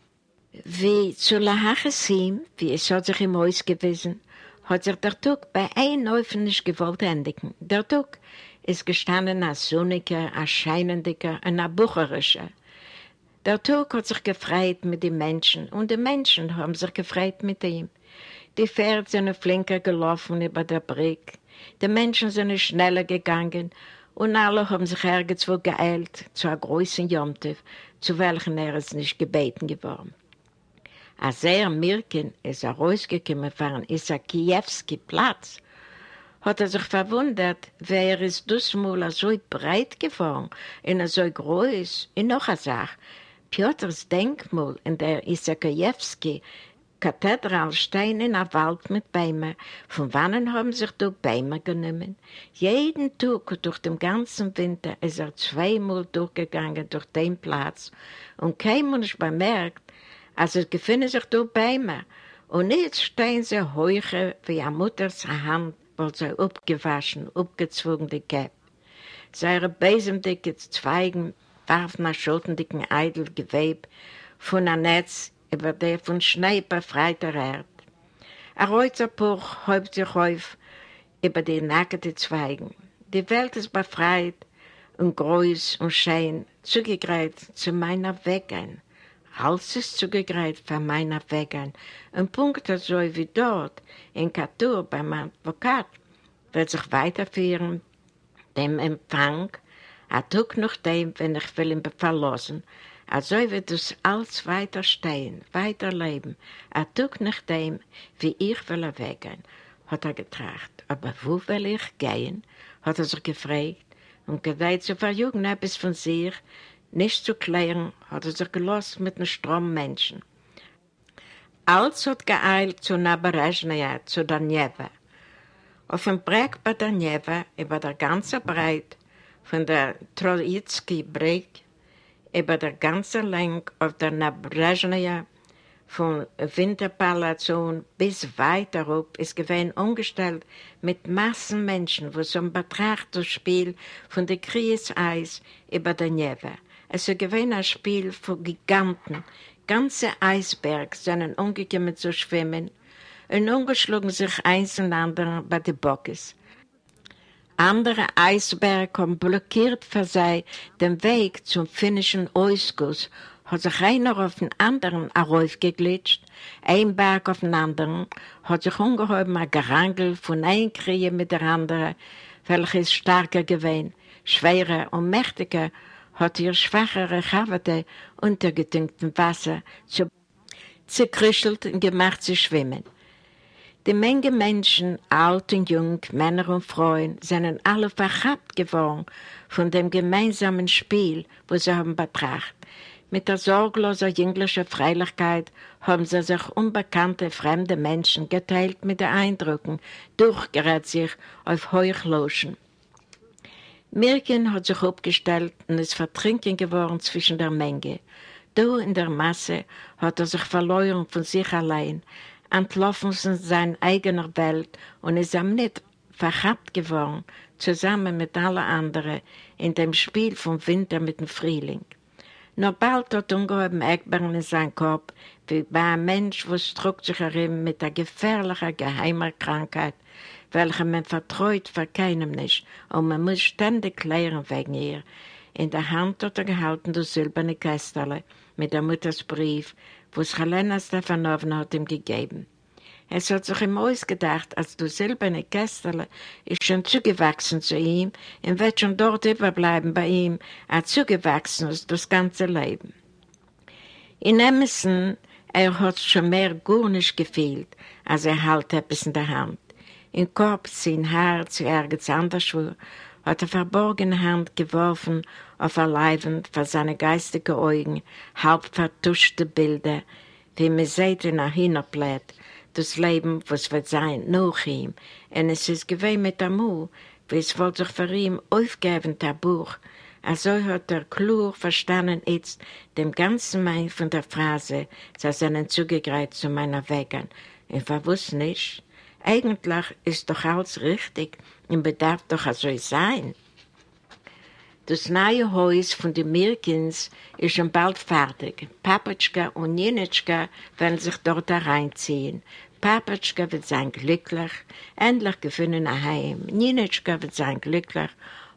Speaker 2: Wie zu Lahachesim, wie es hat sich ihm ausgewiesen, hat sich der Tug bei einem Neufen nicht gewollt endigen. Der Tug ist gestanden als sonniger, als scheinendiger und als bucherischer. Der Tag hat sich gefreut mit den Menschen und die Menschen haben sich gefreut mit ihm. Die Pferde sind flinker gelaufen über der Brücke, die Menschen sind schneller gegangen und alle haben sich irgendwo geeilt zu einer großen Jonte, zu welchen er es nicht gebeten geworden. Als er Mirkin ist er rausgekommen von Isakiewski Platz, hat er sich verwundert, wer ist das mal so breit geworden und so groß und noch eine Sache, Piotrs Denkmal in der Isakajewski Kathedral stehen in einem Wald mit Bäumen. Von wann haben sich dort Bäume genommen? Jeden Tag durch den ganzen Winter ist er zweimal durchgegangen durch den Platz und kein Mensch bemerkt, als es gefunden sich dort Bäume. Und jetzt stehen sie heucher wie eine Mutters Hand, weil sie abgewaschen, abgezwungen die Käpp. Seine besemdicke Zweigen warf nach schuldendicken Eidel Geweb von einem Netz über der von Schnee befreiter Erde. Ein Reuzerpuch häupt sich auf über die nackten Zweigen. Die Welt ist befreit und groß und schön, zugegreift zu meiner Wegen. Alles ist zugegreift für meiner Wegen. Ein Punkt so wie dort, in Katur beim Advokat, wird sich weiterführen, dem Empfang, a Tag nach dem, wenn ich will ihn verlassen, Also wird es alles weiter stehen, weiter leben, ein Tag nach dem, wie ich will weggehen, hat er getracht. Aber wo will ich gehen? hat er sich gefragt. Und gedeiht zu verjügen etwas von sich, nicht zu klären, hat er sich gelassen mit einem Strom Menschen. Alles hat geeilt zu Naberezhnaya, zu Danjeva. Auf dem Breg bei Danjeva, über der ganzen Breit, von der Troitsky-Breg, über der ganzen Länge auf der Nabrezhnaya, von Winterpalazon bis weiter hoch, ist gewesen umgestellt mit Massen Menschen, wo so ein Betrachtungsspiel von der Kriegeseis über der Neve. Es ist gewesen ein Spiel von Giganten. Ganze Eisberge sind umgekommen zu schwimmen und umgeschlagen sich eins und andere bei den Bockes. Andere Eisberge haben blockiert für sie den Weg zum finnischen Ausguss hat sich einer auf den anderen aufgeglitscht, ein Berg auf den anderen, hat sich ungeheuer ein Gerangel von einem Krieg mit der anderen, welches starker gewesen, schwerer und mächtiger, hat ihr schwachere Chavate untergetünkten Wasser zu zerkrüschelt und gemacht zu schwimmen. Die Menge Menschen, alt und jung, Männer und Frauen, sind alle verhabt geworden von dem gemeinsamen Spiel, wo sie haben betrachtet. Mit der sorglosen jünglichen Freilichkeit haben sie sich unbekannte fremde Menschen geteilt mit den Eindrücken, durchgerät sich auf Heuchloschen. Mirkin hat sich aufgestellt und ist vertrinken geworden zwischen der Menge. Da in der Masse hat er sich verloren von sich allein, entlaufen von seiner eigenen Welt und ist am nicht verhabt geworden, zusammen mit allen anderen, in dem Spiel vom Winter mit dem Frühling. Nur bald hat ungeheben Eckbern in seinem Kopf, wie bei einem Mensch, wo es drückt sich herin mit einer gefährlichen, geheimer Krankheit, welche man vertraut für keinem nicht und man muss ständig klären wegen ihr. In der Hand hat er gehalten das silberne Kästerle mit der Mutters Brief, wo es Helena Stefanowna hat ihm gegeben. Es hat sich ihm ausgedacht, als du silberne Kästerle ist schon zugewachsen zu ihm und wird schon dort überbleiben bei ihm, er zugewachsen ist das ganze Leben. In Emerson, er hat schon mehr gar nicht gefehlt, als er halt etwas in der Hand. Im Kopf, sein Herz, ergens anderswo, hat er verborgene Hand geworfen auf ein Leibend vor seine geistigen Augen, halb vertuschte Bilder, wie man sieht in einer Hühnerblätt, das Leben, was wird sein nach ihm. Und es ist gewesen mit dem Mu, wie es wollte sich für ihn aufgeben, der Buch. Also hat er klar verstanden jetzt dem ganzen Mein von der Phrase, sie sind zugegreift zu meiner Wegen. Ich verwusste nicht. Eigentlich ist doch alles richtig und bedarf doch so sein. Das neue Haus von den Mirkins ist schon bald fertig. Papatschka und Ninitschka werden sich dort hereinziehen. Papatschka wird sein glücklich, endlich gefunden ein Heim. Ninitschka wird sein glücklich,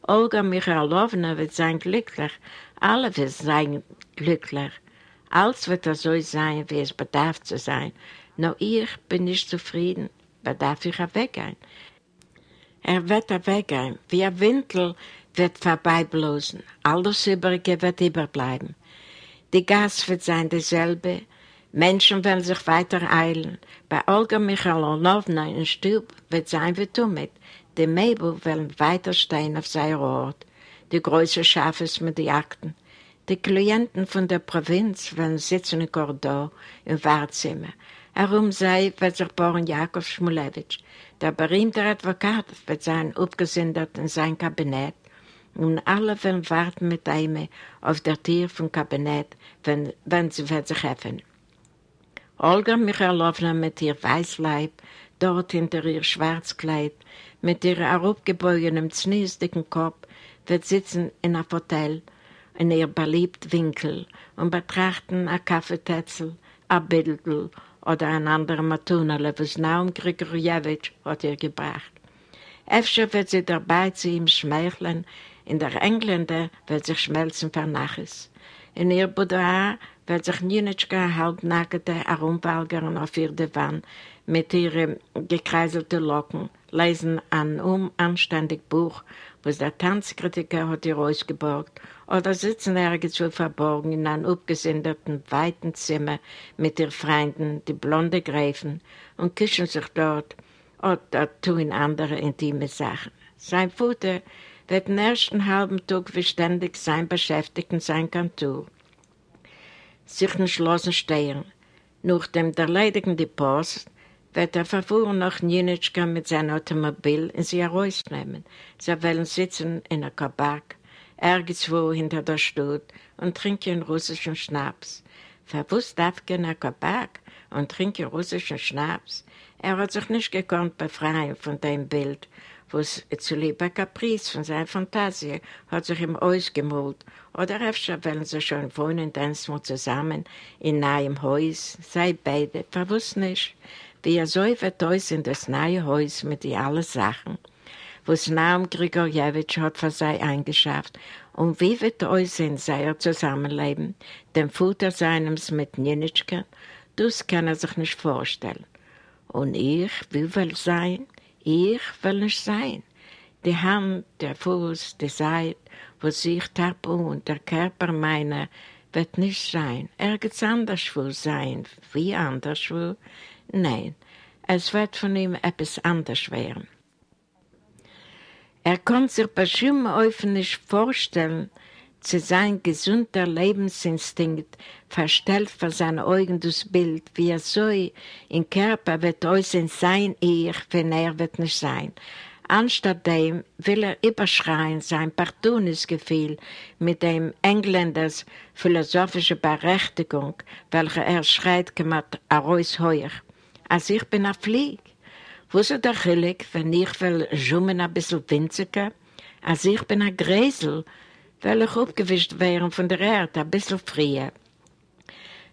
Speaker 2: Olga Michailowna wird sein glücklich, alle werden sein glücklich. Alles wird so sein, wie es bedarf zu sein. Nur ich bin nicht zufrieden, bedarf ich weggehen. Er wird weggehen, wie ein Windel, wird vorbeiblosen, alles Übrige wird überbleiben. Die Gas wird sein dasselbe, Menschen werden sich weiter eilen. Bei Olga Michailowna im Stub wird sein wie Tumit. Die Mäbel werden weiter stehen auf seinem Ort. Die große Schafes mit den Akten. Die Klienten von der Provinz werden sitzen im Korridor, im Wartezimmer. Herum sei wird sich Boren Jakob Schmulewitsch. Der berühmte Advokat wird sein abgesindert in sein Kabinett und alle werden warten mit ihm auf der Tür vom Kabinett, wenn, wenn sie wird sich öffnen. Olga Michailowna mit ihr Weißleib, dort hinter ihr Schwarzkleid, mit ihrem herabgebeugenen, zniesdicken Kopf, wird sitzen in einem Hotel, in ihr beliebten Winkel und betrachten ein Kaffeetätzel, ein Bildel oder ein anderer Matunale, was Naum Grigorjewitsch hat ihr gebracht. Efter wird sie dabei zu ihm schmeicheln, in der Engländer wird sich schmelzen Naches. In ihr Boudoir wird sich Ninitschka halbnackte herumwalgern auf ihr Divan mit ihren gekreiselten Locken, lesen ein unanständig Buch, was der Tanzkritiker hat ihr ausgeborgt, oder sitzen irgendwo verborgen in einem abgesinderten, weiten Zimmer mit ihren Freunden, die blonde Gräfen, und küssen sich dort oder tun andere intime Sachen. Sein Vater wird den ersten halben Tag beständig sein beschäftigt in seinem Kantor. Sich in Schlossen stehen. Nach dem erledigenden Post wird er verfuhren nach Nienitschka mit seinem Automobil und sie herausnehmen. Sie wollen sitzen in der Kabak, irgendwo hinter der Stadt und trinken russischen Schnaps. Verwusst darf in der Kabak und trinken russischen Schnaps. Er hat sich nicht gekonnt befreien von dem Bild, was zu lieber Caprice von seiner Fantasie hat sich ihm ausgemalt. Oder öfter wollen sie schon wohnen, dann zusammen in einem Haus, sei beide, verwusst nicht wie er so uns in das neue Haus mit den allen Sachen, was Naum Grigorjewitsch hat für sei eingeschafft, und wie uns in seiner Zusammenleben, dem Futter seines mit Nienitschke, das kann er sich nicht vorstellen. Und ich wie will sein? Ich will nicht sein. Die Hand, der Fuß, die Seite, wo sich Tapu und der Körper meiner, wird nicht sein. Irgends anderswo sein. Wie anderswo? Nein, es wird von ihm etwas anders werden. Er kann sich bestimmt öffentlich vorstellen, zu sein gesunder Lebensinstinkt verstellt vor seinen Augen das Bild, wie er so im Körper wird äußern sein Ich, wenn er wird nicht sein. Anstatt dem will er überschreien sein Partonisgefühl mit dem Engländers philosophische Berechtigung, welche er schreit gemacht, Arois heuer als ich bin ein Flieg. Wo ist der Chilik, wenn ich will schummen ein bisschen winziger? Als ich bin ein Gräsel, ich aufgewischt werden von der Erde ein bisschen früher.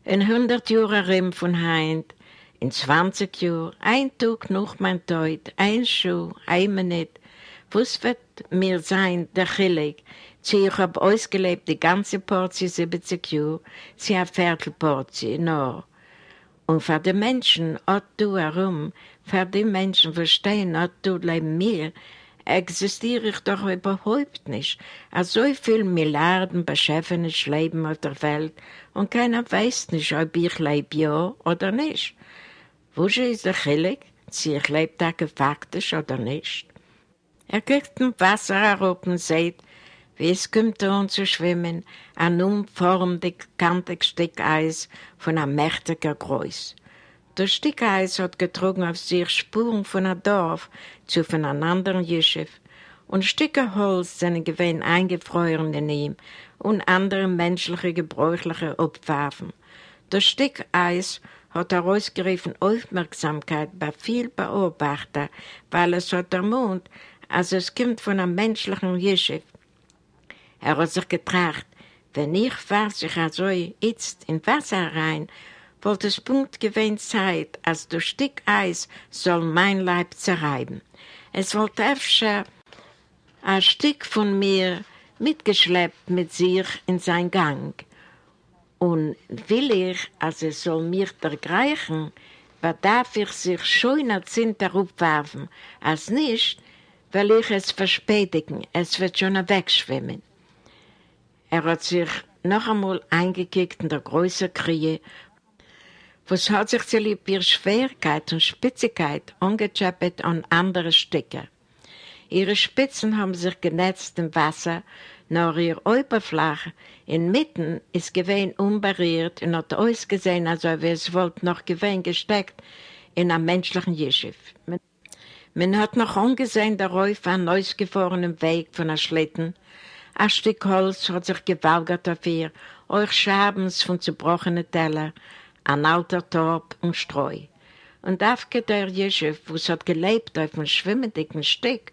Speaker 2: In hundert Jahren von Heint, in zwanzig Jahren, ein Tag noch mein Tod, ein Schuh, ein Minute, was wird mir sein, der Chilik, Sie, ich habe ausgelebt die ganze Portie 70 Jahre, sie eine Viertelportie, nur. Und für die Menschen, auch du herum, für die Menschen, die stehen, auch du neben mir, existiere ich doch überhaupt nicht. Also so viele Milliarden Beschäftigte leben auf der Welt und keiner weiß nicht, ob ich lebe ja oder nicht. Wo ist der Chilik? Sie ich lebe da faktisch oder nicht? Er guckt im Wasser herab und sagt, wie es kommt um zu schwimmen, ein umformig kantig Stück Eis von einem mächtigen Größ. Das Stück Eis hat getrogen auf sich Spuren von einem Dorf zu einem anderen Jeschiff, und Stücke Holz sind gewesen eingefroren in ihm und andere menschliche gebräuchliche Obwaffen. Das Stück Eis hat herausgerufen Aufmerksamkeit bei vielen Beobachtern, weil es hat der Mond, als es kommt von einem menschlichen Jeschiff, er hat sich getracht, wenn ich fahr sich also jetzt in Wasser rein, wollte es Punkt gewähnt Zeit, als durch Stück Eis soll mein Leib zerreiben. Es wollte öfter ein Stück von mir mitgeschleppt mit sich in sein Gang. Und will ich, als es soll mich ergreifen, darf ich sich schöner Zinter aufwerfen, als nicht, will ich es verspätigen, es wird schon wegschwimmen. Er hat sich noch einmal eingekickt in der großen Krie, was hat sich zu lieb ihre Schwerkeit und Spitzigkeit angechappet an andere Stücke. Ihre Spitzen haben sich genetzt im Wasser, nur ihr Oberfläche inmitten ist gewesen unberührt und hat ausgesehen, als ob es wollte noch gewesen gesteckt in einem menschlichen Jeschiff. Man hat noch angesehen darauf einen ausgefahrenen Weg von einem Schlitten, ein Stück Holz hat sich gewalgert auf ihr, euch Schabens von zerbrochenen Teller, ein alter Torb und Streu. Und Afke der Jeschef, wo es hat gelebt auf einem schwimmendigen Stück,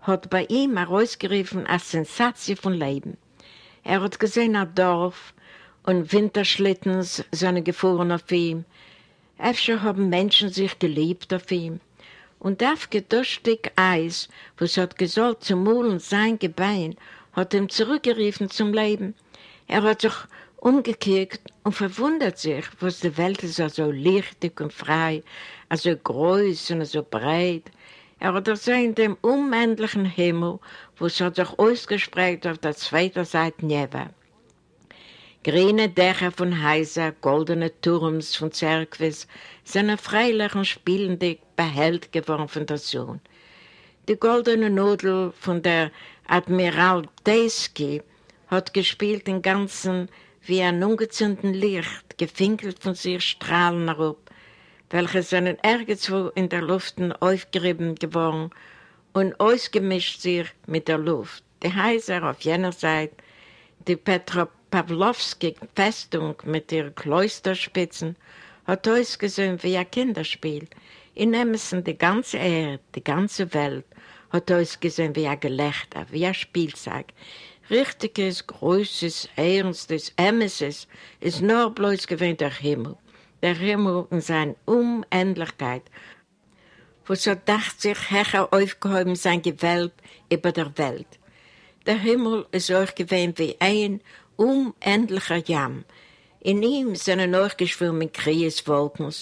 Speaker 2: hat bei ihm herausgerufen eine Sensation von Leben. Er hat gesehen ein Dorf und Winterschlittens seine gefahren auf ihm. Öfter haben Menschen sich geliebt auf ihm. Und Afke das Stück Eis, wo es hat gesollt zum Molen sein Gebein, hat ihm zurückgerufen zum Leben. Er hat sich umgekehrt und verwundert sich, was die Welt ist so lichtig und frei, so groß und so breit. Er hat gesehen dem unendlichen Himmel, wo es hat sich ausgesprägt auf der zweiten Seite Neve. Grüne Dächer von Häuser, goldene Turms von Zerkvis, sind freilich und spielendig behält geworden von der Sonne. Die goldene Nudel von der Admiral Deisky hat gespielt im Ganzen wie ein ungezündeten Licht, gefinkelt von sich Strahlen herab, welche sind irgendwo in der Luft aufgerieben geworden und ausgemischt sich mit der Luft. Die Häuser auf jener Seite, die Petra Pawlowski-Festung mit ihren Klösterspitzen hat ausgesehen wie ein Kinderspiel. In Emerson die ganze Erde, die ganze Welt hat ausgesehen wie ein Gelächter, wie ein Spielzeug. Richtiges, großes, ernstes, Emerses ist nur bloß gewesen der Himmel. Der Himmel in seiner Unendlichkeit, wo so dacht sich Hecher aufgehoben sein Gewalt über der Welt. Der Himmel ist auch gewesen wie ein unendlicher Jam. In ihm sind noch geschwommen Krieswolken,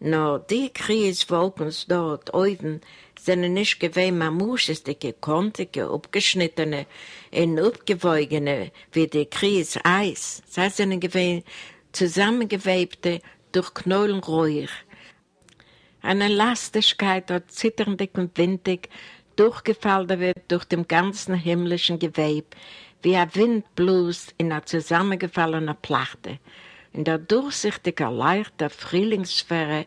Speaker 2: nur die Krieswolken dort oben sind nicht gewesen mamuschestige, kontige, abgeschnittene und abgewoigene wie die Kries-Eis. Sie sind gewesen zusammengewebte durch Knollenräuch. Eine Lastigkeit dort zitterndig und windig durchgefallen wird durch dem ganzen himmlischen Gewebe, wie ein Windblues in einer zusammengefallenen Plachte. In der durchsichtigen, leichten Frühlingssphäre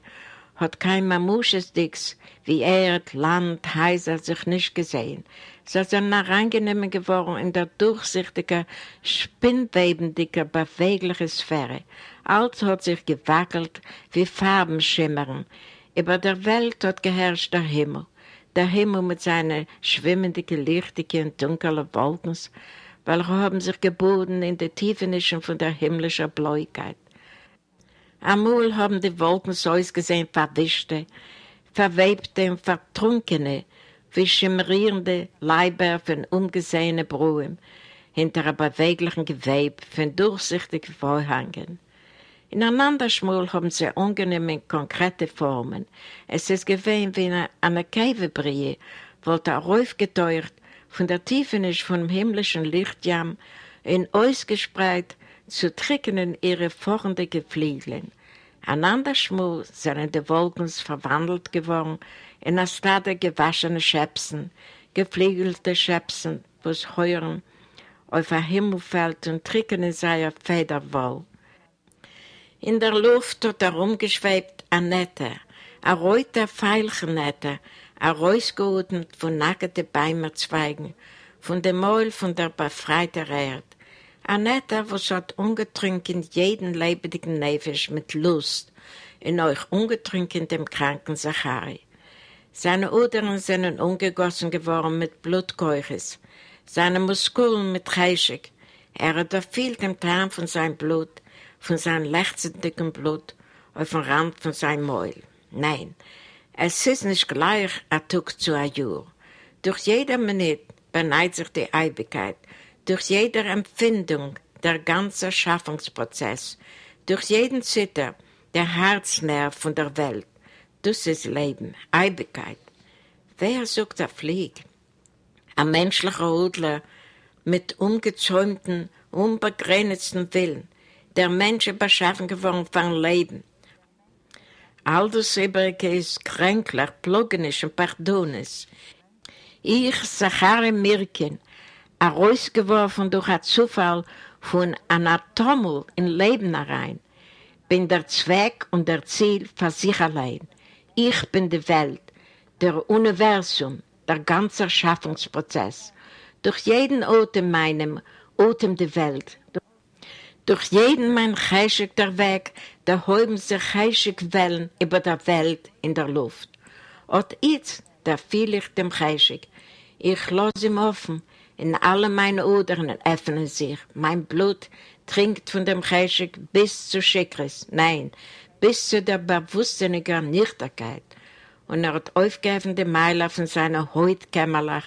Speaker 2: hat kein Mamuschesdix wie Erd, Land, Häuser sich nicht gesehen. Sie sind reingenommen geworden in der durchsichtigen, spinnwebendigen, beweglichen Sphäre. Alles hat sich gewackelt wie Farben schimmern. Über der Welt hat geherrscht der Himmel. Der Himmel mit seinen schwimmenden, lichtigen dunklen Wolken welche haben sich geboten in der Tiefenischen von der himmlischen Bläugkeit. Amul haben die Wolken so ausgesehen verwischte, verwebte und vertrunkene, wie schimmerierende Leiber von ungesehenen Brühen, hinter einem beweglichen Gewebe von durchsichtigen Vorhängen. Ineinander schmul haben sie angenehme, konkrete Formen. Es ist gewesen wie eine, eine Käfebrie, wollte er aufgeteuert von der Tiefenisch vom himmlischen Lichtjam in ausgespreit zu trickenen ihre vorndige Fliegeln. Einander schmu sind die Wolken verwandelt geworden in eine Stade gewaschene Schäpsen, geflügelte Schäpsen, was heuren auf ein Himmelfeld und tricken in seiner Federwoll. In der Luft hat herumgeschwebt eine Nette, ein reuter Veilchennette, herausgeholt von nackten Beimerzweigen, von dem Maul von der befreiten Erde. Annette, was hat ungetrunken jeden lebendigen Nefisch mit Lust, in euch ungetrunken dem kranken Zachari. Seine Udern sind ungegossen geworden mit Blutkeuches, seine Muskeln mit Reischig. Er hat erfüllt dem Tarn von seinem Blut, von seinem lechzenden Blut, auf dem Rand von seinem Maul. Nein, es ist nicht gleich ein Tag zu ein Jahr. Durch jede Minute beneid sich die Eibigkeit, durch jede Empfindung der ganze Schaffungsprozess, durch jeden Zitter der Herznerv von der Welt. Das ist Leben, Eibigkeit. Wer sucht der Flieg? Ein menschlicher Hudler mit ungezäumten, unbegrenzten Willen, der Menschen beschaffen geworden von Leben, All das Übrige ist kränklich, plogenisch und pardonisch. Ich, Zachary Mirkin, herausgeworfen durch einen Zufall von einer Atommel in Leben herein, bin der Zweck und der Ziel für sich allein. Ich bin die Welt, der Universum, der ganze Schaffungsprozess. Durch jeden Atem meinem Atem die Welt. Durch jeden mein Cheshik der Weg, da häuben sich Cheshik Wellen über der Welt in der Luft. Und jetzt, da fiel ich dem Cheshik. Ich lasse ihm offen, in alle meine Odern öffnen sich. Mein Blut trinkt von dem Cheshik bis zu Schickres, nein, bis zu der bewusstsinnigen Nichtigkeit. Und er hat aufgegeben die Meiler von seiner Hautkämmerlach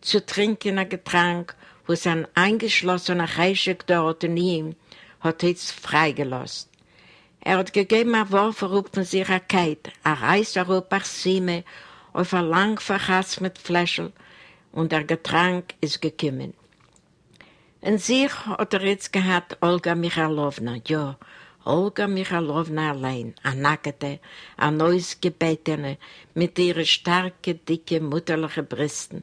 Speaker 2: zu trinken ein Getränk, wo sein eingeschlossener Cheshik dort in ihm hat jetzt freigelost. Er hat gegeben ein Wort verrupt von sich a Keit, a Reis a Rup Sime, auf ein lang verhasst mit Fläschel und der Getränk ist gekommen. In sich hat er jetzt gehabt Olga Michalowna, ja, Olga Michalowna allein, eine nackte, eine neues Gebetene, mit ihren starken, dicken, mutterlichen Brüsten.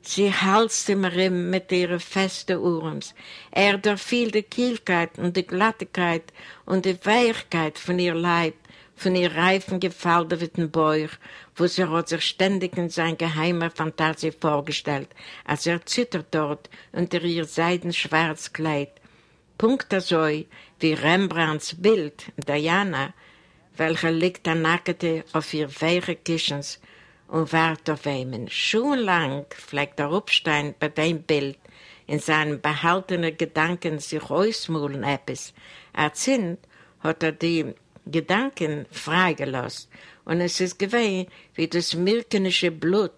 Speaker 2: Sie halste mir ihm mit ihren festen Urens. Er durchfiel die Kielkeit und die Glattigkeit und die Weichkeit von ihr Leib, von ihr reifen, gefalteten Bauch, wo sie hat sich ständig in sein geheimer Fantasie vorgestellt, als er zittert dort unter ihr seidenschwarz Kleid. Punkt so wie Rembrandts Bild, Diana, welcher liegt der Nackte auf ihr weiche Kischens und wart auf ihm. Schon lang fleckt der Rupstein bei dem Bild in seinen behaltenen Gedanken sich ausmulen etwas. Er zint, hat er die Gedanken freigelassen und es ist gewesen wie das milkenische Blut,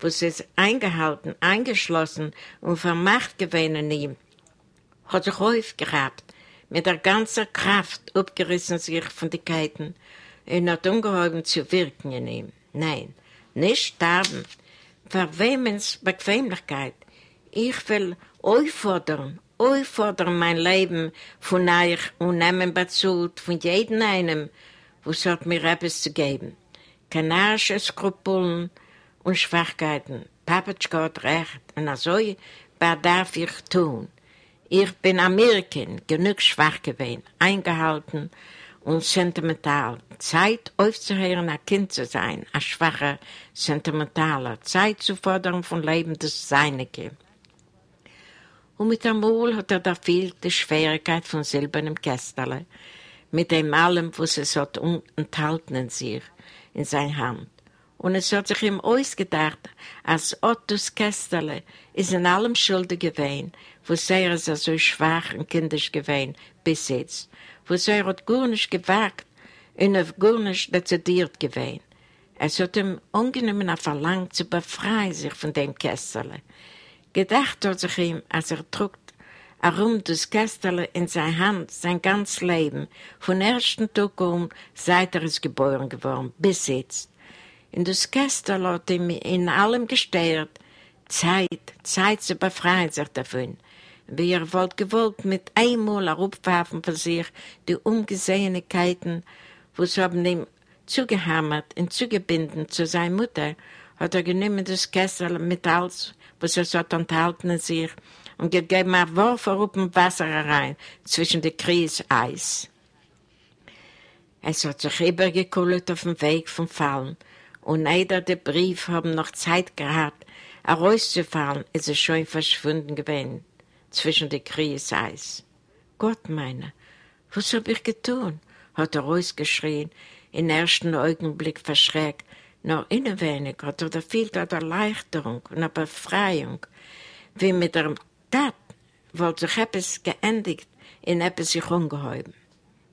Speaker 2: was es eingehalten, eingeschlossen und vermacht gewesen in ihm, hat sich aufgehabt, mit der ganzen Kraft abgerissen sich von den Keiten und hat ungeheuben zu wirken in ihm. Nein, nicht sterben. Für wemens Bequemlichkeit. Ich will euch fordern, euch fordern mein Leben von euch und nehmen Bezug von jedem einem, was hat mir etwas zu geben. Keine Skrupeln und Schwachkeiten. Papatschka hat recht, und so darf ich tun. Ich bin Amerikan, genug schwach gewesen, eingehalten und sentimental. Zeit aufzuhören, ein Kind zu sein, ein schwacher, sentimentaler. Zeit zu fordern von Leben des Seinige. Und mit dem Mol hat er da viel die Schwierigkeit von silbernem Kästerle, mit dem allem, was es hat enthalten in sich, in seiner Hand. Und es hat sich ihm ausgedacht, als Ottos Kästerle ist in allem schuldig gewesen, was er ist so schwach und kindisch gewesen bis jetzt, was er hat gar nicht gewagt und auf gar nicht dezidiert gewesen. Es hat ihm ungenommen verlangt, zu befreien sich von dem Kästerle. Gedacht hat sich ihm, als er trug herum das Kästerle in seine Hand sein ganzes Leben, von ersten Tag um, seit er ist geboren geworden, bis jetzt. In das Kästerle hat ihm in allem gestört, Zeit, Zeit zu befreien sich davon. Wie er wollte gewollt mit einmal herabwerfen von sich die Ungesehenheiten, was haben ihm zugehammert und zugebinden zu seiner Mutter, hat er genommen das Kessel mit alles, was er so enthalten sich, und gegeben ein Wurf auf dem Wasser herein, zwischen die Eis. Es hat sich übergekullet auf dem Weg vom Fallen, und jeder der Brief haben noch Zeit gehabt, herauszufallen, ist es schon verschwunden gewesen, zwischen die Eis. Gott meine, was hab ich getan? hat er ausgeschrien, im ersten Augenblick verschreckt. Nur innewenig hat er da viel der Erleichterung und der Befreiung, wie mit der Tat wollte sich etwas geendigt in etwas sich ungeheuben.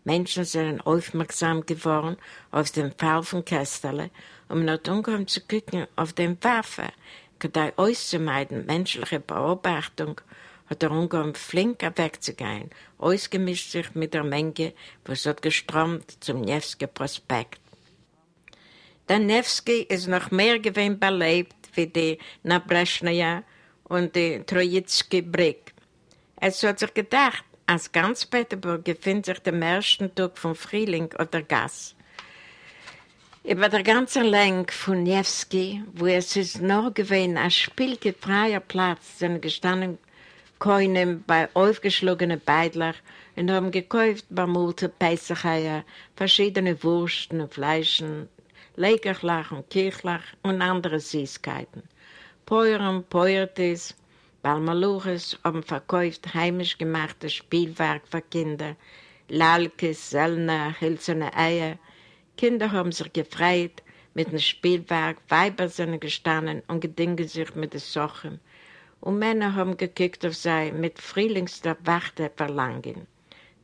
Speaker 2: Menschen sind aufmerksam geworden auf den Fall von Kästerle, um nach ungeheuer zu gucken auf den Waffe, gedei auszumeiden menschliche Beobachtung hat er umgegangen, flink wegzugehen, ausgemischt sich mit der Menge, was hat geströmt zum Nevsky Prospekt. Der Nevsky ist noch mehr gewinn belebt wie die Nabreschnaja und die Trojitsky Brick. Es hat sich gedacht, als ganz Peterburg befindet sich der ersten Tag vom Frühling oder Gas. Über der ganzen Länge von Nevsky, wo es ist noch gewesen, ein spielgefreier Platz, sind gestanden Koinem bei aufgeschlagenen Beidler und haben gekauft Bamulte, Peisacheier, verschiedene Wursten und Fleischen, Lekerlach und Kirchlach und andere Süßigkeiten. Peuren, Peuertes, Balmaluches haben verkauft heimisch gemachtes Spielwerk für Kinder, Lalkes, Sellner, Hilzerne Eier. Kinder haben sich gefreut mit dem Spielwerk, Weiber sind gestanden und gedingen sich mit den Sachen und Männer haben gekickt auf sie mit frühlingster Wachte verlangen.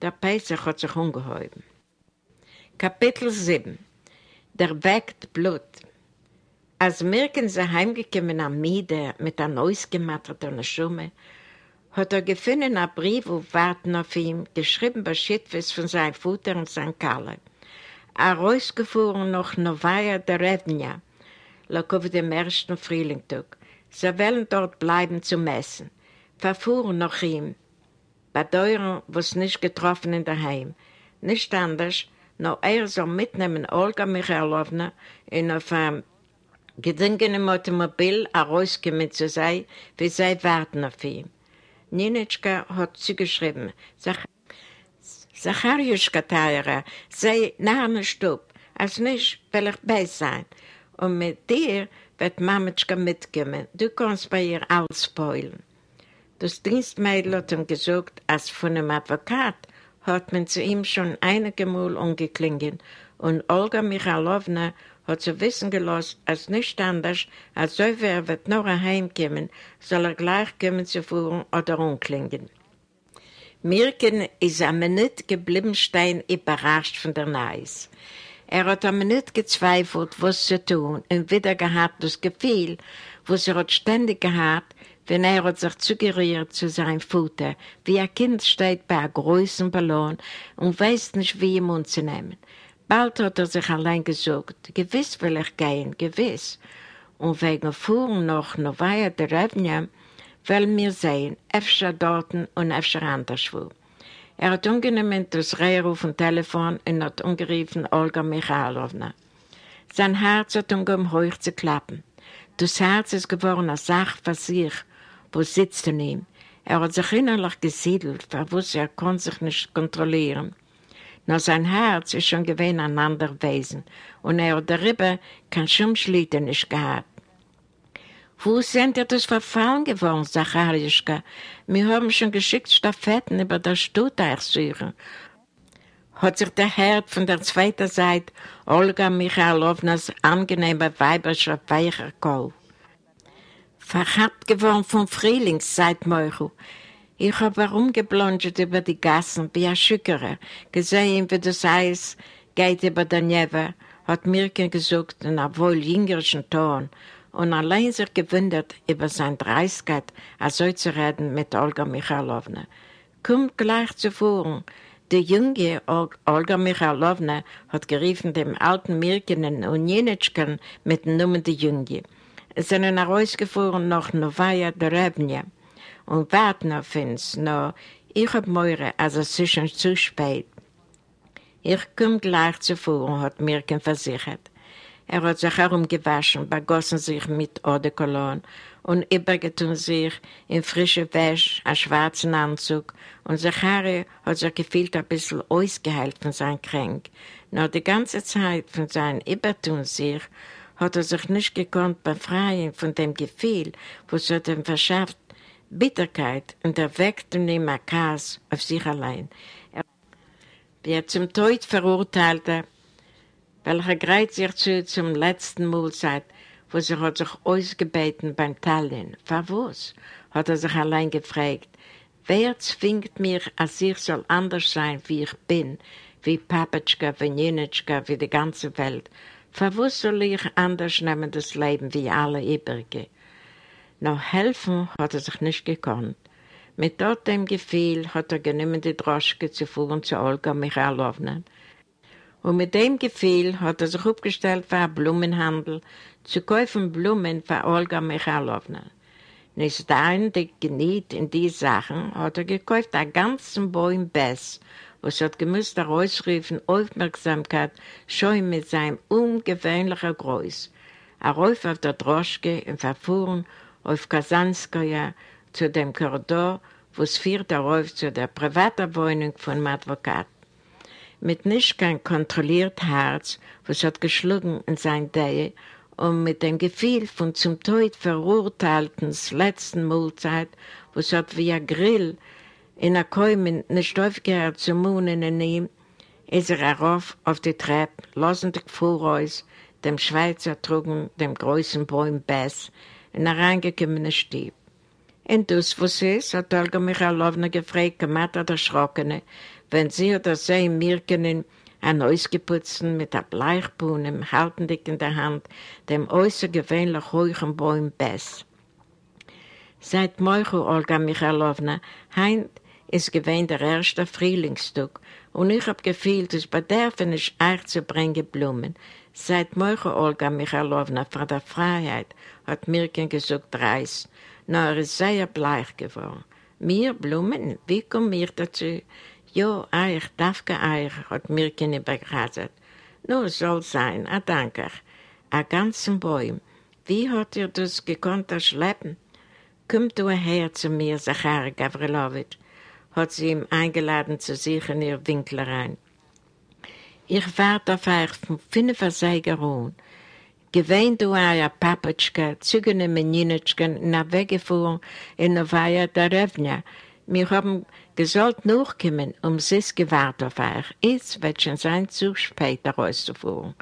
Speaker 2: Der Pesach hat sich ungeheuben. Kapitel 7 Der weckt Blut Als Mirken sie heimgekommen am Miede mit einer ausgematterten Schumme, hat er gefunden einen Brief auf Warten auf ihm, geschrieben bei Schittwes von seinem Futter und seinem Kalle. Er rausgefahren nach Novaya Derevnia, auf dem ersten Frühlingstag. Sie wollen dort bleiben zu messen. Verfuhren nach ihm. Bei Deuren, was nicht getroffen in der Heim. Nicht anders, nur er soll mitnehmen Olga Michailowna in auf einem gedenkenen Automobil herausgekommen zu sein, wie sie warten auf ihn. Ninitschka hat zugeschrieben, Zach Zachariuschka Teire, sei an Stub, als nicht will ich bei sein. Und mit dir wird Mametschka mitkommen. Du kannst bei ihr alles spoilen. Das Dienstmädel hat ihm gesagt, als von einem Advokat hat man zu ihm schon einige Mal angeklingelt und Olga Michalowna hat zu wissen gelassen, als nicht anders, als so wer wird noch heimkommen, soll er gleich kommen zu fuhren oder umklingen. Mirken ist am Minute geblieben stein überrascht von der Neis. Er hat am Minute gezweifelt, was zu tun, und wieder gehabt das Gefühl, was er hat ständig gehabt, wenn er hat sich zugerührt zu seinem Futter, wie ein Kind steht bei einem großen Ballon und weiß nicht, wie ihm umzunehmen. Bald hat er sich allein gesagt, gewiss will ich gehen, gewiss. Und wegen Fuhren noch Novaya Derevnia will wir sehen, öfter dort und öfter anderswo. Er hat ungenommen das Rehr auf dem Telefon und hat umgerufen Olga Michalowna. Sein Herz hat umgeheucht zu klappen. Das Herz ist geworden eine Sache für sich, wo sitzt in ihm. Er hat sich innerlich gesiedelt, verwusst er konnte sich nicht kontrollieren. Nur sein Herz ist schon gewesen ein anderer Wesen und er hat darüber kein Schirmschlitten nicht gehabt. Wo sind ihr das verfallen geworden, Zachariuschka? Wir haben schon geschickt Stafetten über das Stutteichsuchen. Hat sich der Herd von der zweiten Seite Olga Michailownas angenehmer weiberischer weicher Verhabt geworden vom Frühlings, sagt Meuchel. Ich habe herumgeblonget über die Gassen wie ein Schückere, gesehen, wie das Eis geht über der Neve, hat Mirke gesagt in einem wohl jüngerischen Ton und allein sich gewundert über sein Dreiskeit, als so zu reden mit Olga Michailowna. Kommt gleich zuvor. Die junge Olga Michailowna hat geriefen dem alten Mirkenen und Jenitschken mit dem Namen der Junge sind herausgefahren nach Novaya Derevnia und warten auf uns. No, ich hab Meure, also es ist schon zu spät. Ich komm gleich zuvor, hat Mirken versichert. Er hat sich herumgewaschen, begossen sich mit Eau de Cologne und übergetun sich in frische Wäsche, einen schwarzen Anzug und Zachari hat sich gefühlt ein bisschen ausgeheilt von seinem Kränk. Nur die ganze Zeit von seinem Übertun sich hat er sich nicht gekonnt befreien von dem Gefühl, was er ihm verschafft, Bitterkeit und erweckt ihm ihm Kass auf sich allein. Er, wie er zum Tod verurteilte, welcher greift sich zu zum letzten Mahlzeit, wo sie hat sich ausgebeten beim Tallinn. Verwus? hat er sich allein gefragt. Wer zwingt mich, als ich soll anders sein, wie ich bin, wie Papatschka, wie Nienitschka, wie die ganze Welt? Verwus soll ich anders nehmen das Leben wie alle übrige? Noch helfen hat er sich nicht gekonnt. Mit dort dem Gefühl hat er genommen die Droschke zu fuhren zu Olga Michailowna. Und mit dem Gefühl hat er sich aufgestellt für einen Blumenhandel, zu kaufen Blumen für Olga Michailowna. Nicht der geniet in die Sachen, hat er gekauft einen ganzen Bäum Bess was hat gemusst herausrufen Aufmerksamkeit schon mit seinem ungewöhnlichen Groß. Er rauf auf der Droschke und verfuhren auf Kasanskaya zu dem Korridor, wo es führt darauf zu der privaten Wohnung von dem Advokat. Mit nicht kein kontrolliert Herz, was hat geschlagen in sein Dähe, und mit dem Gefühl von zum Tod verurteiltens letzten Mahlzeit, was hat wie ein Grill in der Käumen nicht aufgehört zu munen in ihm, ist er herauf auf die Treppe, losend voraus, dem Schweizer trugen dem großen Bäum Bess, in der reingekommenen Stieb. Und das, was ist, hat Olga Michalowna gefragt, gemacht hat erschrockene, wenn sie oder sie Mirkenen ein ausgeputzten mit der Bleichbuhne haltendig in der Hand, dem äußergewöhnlich hohen Bäum Bess. Seit Moichu, Olga Michalowna, heint ist gewesen der erste Frühlingstag und ich hab gefühlt, es bedarf nicht euch zu bringen Blumen. Seit Morgen Olga Michalowna von der Freiheit hat Mirken gesagt Reis, nur er ist sehr bleich geworden. Mir Blumen, wie kommt mir dazu? Jo, euch, darf euch, hat Mirken übergerastet. Nur soll sein, a danke. A ganzen Bäum. Wie hat ihr das gekonnt erschleppen? Komm du her zu mir, Zachary Gavrilowitsch, hat sie ihm eingeladen zu sich in ihr Winkel rein. Ich warte auf euch von fünf Seigeron. Gewähnt du euer Papatschka, zügene Meninitschken, nach weggefahren in Novaya Derevnia. Wir haben gesollt nachkommen, um sis gewartet auf euch. Jetzt wird schon sein, zu spät rauszufahren.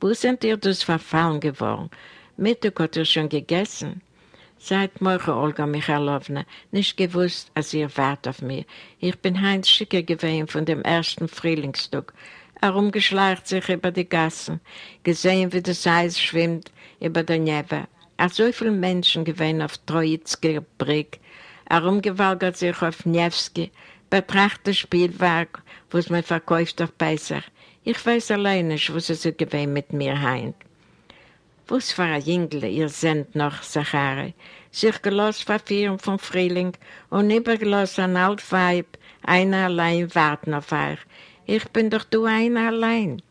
Speaker 2: Wo sind ihr das verfallen geworden? Mittag hat ihr schon gegessen. Seit morgen, Olga Michalowna, nicht gewusst, als ihr wart auf mich. Ich bin Heinz Schicker gewesen von dem ersten Frühlingstag herumgeschleicht sich über die Gassen, gesehen, wie das Eis schwimmt über der Neve. Auch so viele Menschen gewesen auf Trojitzker Brick, herumgewalgert sich auf Nevsky, betrachtet Spielwerk, was man verkauft auf Beisach. Ich weiß allein nicht, was es so gewesen mit mir heint. Was für ein Jüngler ihr seid noch, Sachare, sich gelost verfehlen vom Frühling und übergelost an alt Weib, einer allein warten auf euch, ich bin doch du einer allein.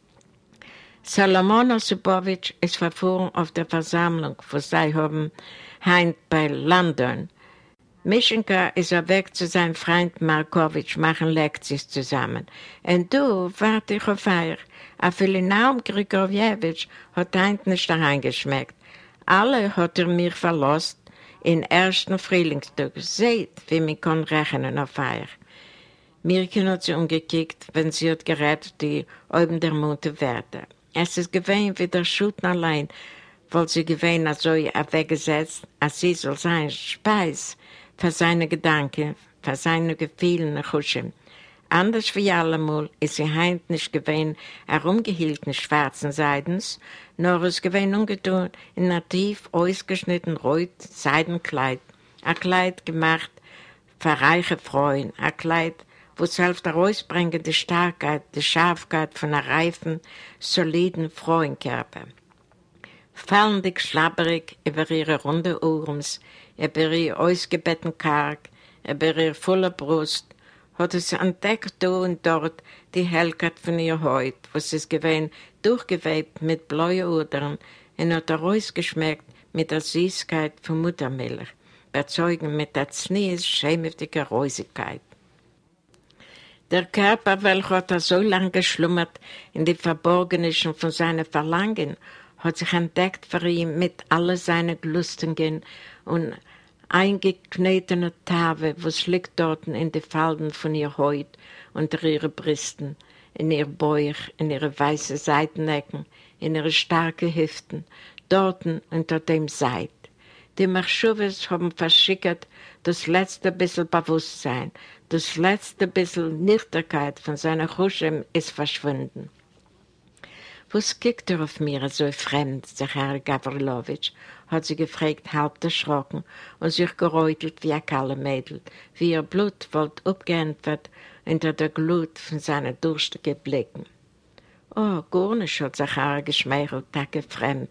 Speaker 2: Salomon Osipowitsch ist verfahren auf der Versammlung, wo sie haben, heint bei London. Mischenka ist er weg zu seinem Freund Markowitsch, machen Lektions zusammen. Und du, warte ich auf euch. A Naum Grigorjewitsch hat heint nicht reingeschmeckt. Alle hat er mir verlost in ersten Frühlingstag. Seht, wie man kann rechnen auf euch. Mirken hat sie umgekickt, wenn sie hat gerettet, die oben der Monte Werte. Es ist gewesen wie der Schuten allein, weil sie gewesen als so weggesetzt, als sie soll sein Speis für seine Gedanken, für seine Gefühle nach Huschen. Anders wie allemal ist sie heint nicht gewesen herumgehielten schwarzen Seidens, nur es gewesen ungetun in nativ ausgeschnitten rot Seidenkleid, ein Kleid gemacht für reiche Freuen, ein Kleid was hilft herausbringen die Starkheit, die Scharfkeit von einer reifen, soliden Frauenkörper. Fallendig schlabberig über ihre runde Ohrens, über ihr ausgebetten Karg, über ihr voller Brust, hat es entdeckt da und dort die Hellkeit von ihr Haut, was es gewesen durchgewebt mit blauen Udern und hat herausgeschmeckt mit der Süßkeit von Muttermilch, überzeugend mit der znies schämhaftigen Räusigkeit. Der Körper, welcher hat er so lange geschlummert in die Verborgenischen von seinen Verlangen, hat sich entdeckt für ihn mit all seinen Glustungen und eingeknetene Tave, was liegt dort in den Falden von ihr Haut, unter ihren Brüsten, in ihr Bauch, in ihre weißen Seitenecken, in ihre starken Hüften, dort unter dem Seid. Die Marschuves haben verschickt das letzte bisschen Bewusstsein, das letzte bisschen Nüchternkeit von seiner Huschem ist verschwunden. Was kickt er auf mir so fremd, Zachary Gavrilowitsch, hat sie gefragt, halb erschrocken und sich geräutelt wie ein kalle Mädel, wie ihr Blut wollt abgeändert unter der Glut von seinen durstigen Blicken. Oh, gar nicht, hat Zachary geschmeichelt, tacke fremd.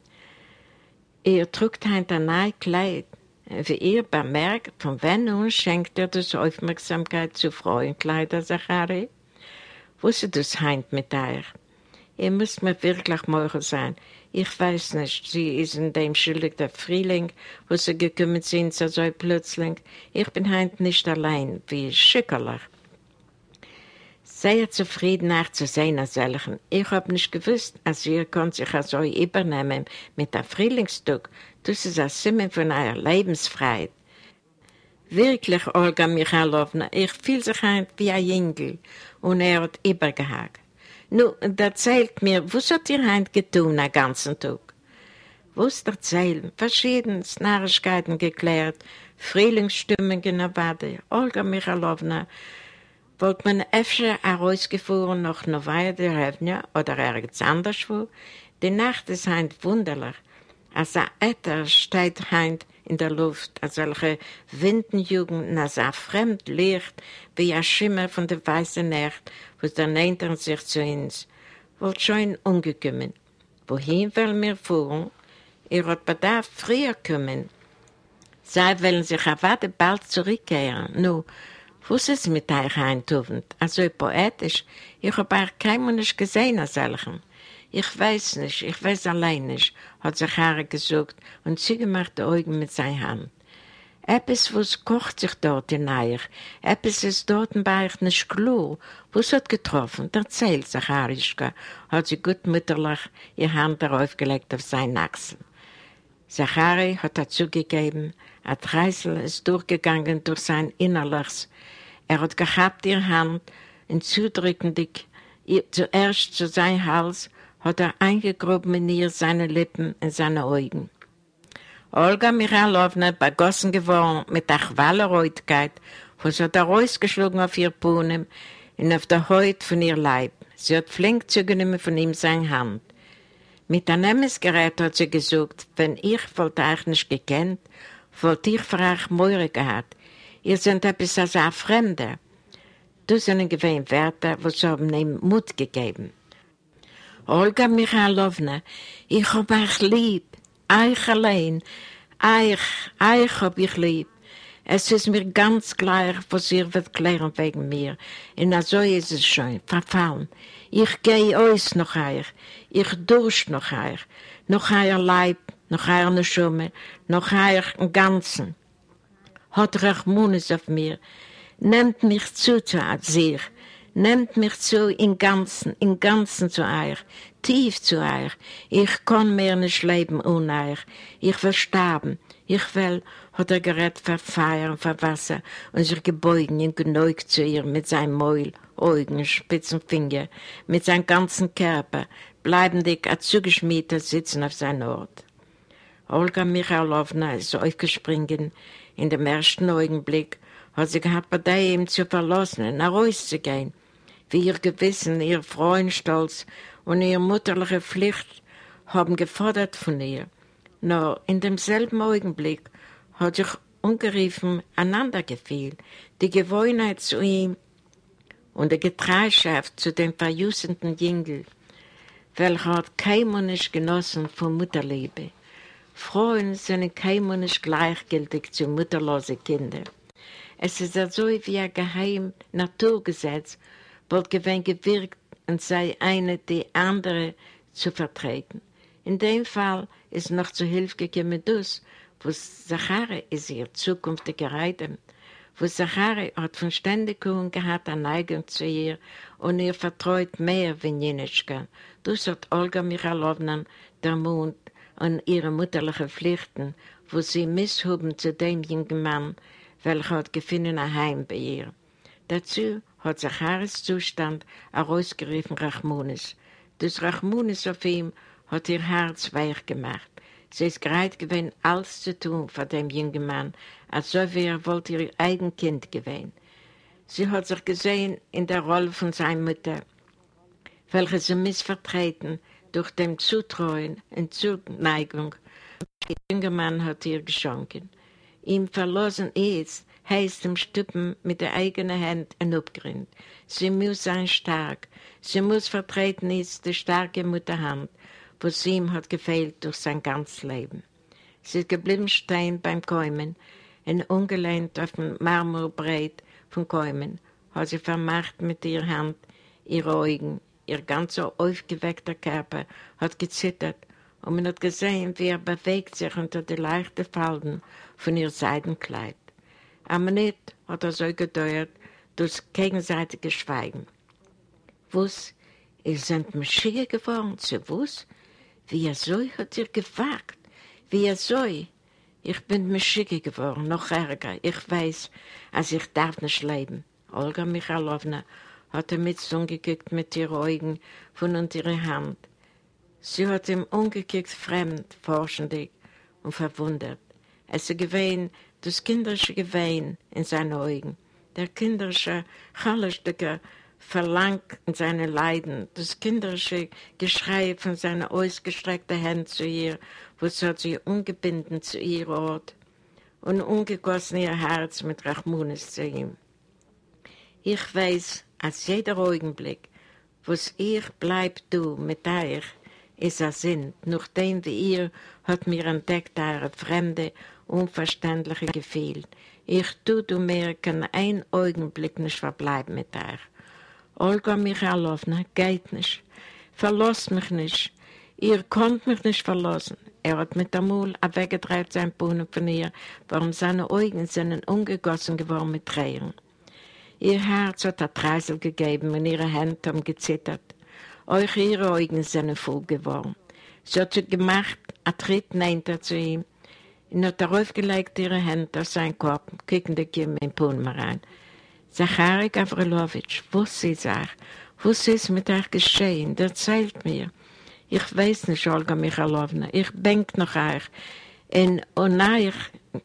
Speaker 2: Er trug ein neues Kleid, wie ihr bemerkt, von wann nun schenkt er das Aufmerksamkeit zu Frauenkleider, Zachary? Wusste das heint mit euch? Ihr müsst mir wirklich morgen sein. Ich weiß nicht, sie ist in dem schuldig der Frühling, wo sie gekommen sind, so plötzlich. Ich bin heint nicht allein, wie Schickerlach sehr zufrieden nachzusehen als solchen. Ich hab nicht gewusst, als ihr könnt sich so übernehmen mit der Frühlingstag. Das ist ein Simen von eurer Lebensfreiheit. Wirklich, Olga Michalowna, ich fühle sich ein wie ein Jüngel. Und er hat übergehakt. Nun, erzählt mir, was hat ihr heint getan den ganzen Tag? Was erzählen? Verschiedene Narrigkeiten geklärt, Frühlingsstimmungen erwartet. Olga Michalowna, wollte man öfter herausgefahren nach Novaya Derevnia oder irgendwas anderes wo. Die Nacht ist heint wunderlich. Als ein Äther steht heint in der Luft, als solche Windenjugend, als ein fremd Licht, wie ein Schimmer von der weißen Nacht, was dann nähert sich zu uns. Wollt schon umgekommen. Wohin wollen wir fahren? Ihr habt bedarf früher kommen. Sie wollen sich erwarten, bald zurückkehren. Nun, was ist mit euch eintuvend? Also poetisch. Ich habe euch keinem nicht gesehen als solchen. Ich weiß nicht, ich weiß allein nicht, hat Zachary gesagt und zugemacht die Augen mit seiner Hand. Etwas, was kocht sich dort in euch, etwas ist dort bei euch nicht klar. Was hat getroffen? Erzählt, Zacharischka, hat sie gutmütterlich ihre Hand darauf gelegt auf seinen Achsel. Zachary hat dazu gegeben, ein Treißel ist durchgegangen durch sein Innerliches. Er hat gehabt ihre Hand und zudrückendig zuerst zu seinem Hals hat er eingegruben in ihr seine Lippen und seine Augen. Olga Michalowna, begossen geworden mit der Chwallereutigkeit, was hat er rausgeschlagen auf ihr Puhnen und auf der Haut von ihr Leib. Sie hat flink zugenommen von ihm seine Hand. Mit einem Nemesgerät hat sie gesagt, wenn ich wollte euch nicht gekannt, wollte ich für euch Meure gehabt. Ihr seid etwas als ein Fremder. Das sind gewähnt Werte, was haben ihm Mut gegeben. Olga Michalowna, ich hab euch lieb, euch allein, euch, euch hab ich lieb. Es ist mir ganz klar, was ihr wird klären wegen mir. Und so ist es schon, verfallen. Ich gehe aus noch euch, ich durch noch euch, noch euer Leib, noch euer Schumme, noch euer Ganzen. Hat Rachmunis auf mir, nehmt mich zu zu sich, nehmt mich zu im Ganzen, im Ganzen zu euch, tief zu euch. Ich kann mehr nicht leben ohne euch. Ich will sterben. Ich will, hat er gerät für Feuer und sich gebeugen und geneugt zu ihr mit seinem Mäul, Augen, spitzen Finger, mit seinem ganzen Körper, bleibendig zugeschmiedet sitzen auf seinem Ort. Olga Michalowna ist aufgesprungen. In dem ersten Augenblick hat sie gehabt, bei ihm zu verlassen, nach Hause zu gehen. Wie ihr Gewissen, ihr Freudenstolz und ihre mutterliche Pflicht haben gefordert von ihr. Nur in demselben Augenblick hat sich ungeriefen einander gefühlt, die Gewohnheit zu ihm und die Getreischaft zu dem verjussenden Jüngel, welcher hat keinem nicht genossen von Mutterliebe. Frauen sind keinem nicht gleichgültig zu mutterlosen Kindern. Es ist so wie ein geheim Naturgesetz, wohl gewinn gewirkt und sei eine die andere zu vertreten. In dem Fall ist noch zu Hilfe gekommen das, wo Zachari ist ihr zukünftiger Reiter, wo Zachari hat von Ständigkeit gehabt eine Neigung zu ihr und ihr vertraut mehr wie Jenitschka. Das hat Olga Michalowna der Mund an ihre mutterlichen Pflichten, wo sie misshuben zu dem jungen Mann, welcher hat gefunden ein Heim bei ihr. Dazu hat Zacharis Zustand herausgerufen Rachmunis. Das Rachmunis auf ihm hat ihr Herz weich gemacht. Sie ist bereit gewesen, alles zu tun für den jungen Mann, als wie er wollte ihr eigen Kind gewesen. Sie hat sich gesehen in der Rolle von seiner Mutter, welche sie missvertreten durch dem Zutrauen und Zuneigung. Der junge Mann hat ihr geschenkt. Ihm verlassen ist, heißt im Stüppen mit der eigenen Hand ein Abgrund. Sie muss sein stark. Sie muss vertreten ist die starke Mutterhand, was ihm hat gefehlt durch sein ganzes Leben. Sie ist geblieben stehen beim Käumen, und ungelehnt auf dem Marmorbrett von Käumen, hat sie vermacht mit ihrer Hand ihre Augen. Ihr ganzer aufgeweckter Körper hat gezittert und man hat gesehen, wie er bewegt sich unter die leichten Falten von ihr Seidenkleid. Aber nicht hat er so gedauert durch gegenseitiges Schweigen. Was? Ihr seid Maschine geworden, zu was? Wie er soll, hat ihr gewagt. Wie er soll. Ich bin Maschine geworden, noch ärger. Ich weiß, als ich darf nicht leben. Olga Michalowna hat er mit umgekickt mit ihren Augen von unter ihrer Hand. Sie hat ihm umgekickt fremd, forschendig und verwundert. Es gewesen, das kinderische Gewein in seinen Augen, der kinderische, challistige Verlang in seinen Leiden, das kinderische Geschrei von seiner ausgestreckten Hand zu ihr, wo sie sie ungebunden zu ihr Ort und ungegossen ihr Herz mit Rachmunis zu ihm. Ich weiß, als jeder Augenblick, was ich bleib du mit euch ist er Sinn, nachdem wie ihr hat mir entdeckt eure fremde, unverständliche Gefühl. Ich tu du mir keinen ein Augenblick nicht verbleiben mit euch. Olga Michalowna, geht nicht. Verlass mich nicht. Ihr konnt mich nicht verlassen. Er hat mit der Mul weggedreht sein Bohnen von ihr, warum seine Augen sind ungegossen geworden mit Tränen. Ihr Herz hat ein Treisel gegeben und ihre Hände haben gezittert. Euch ihre Augen sind voll geworden. Sie hat sie gemacht, ein Tritt nehnte zu ihm und hat darauf gelegt ihre Hände auf seinen Kopf, kickende Kim in Bohnen rein. Zachari Gavrilowitsch, was ist euch? Was ist mit euch geschehen? Erzählt mir. Ich weiß nicht, Olga Michalowna, ich denke noch euch. Und, und euch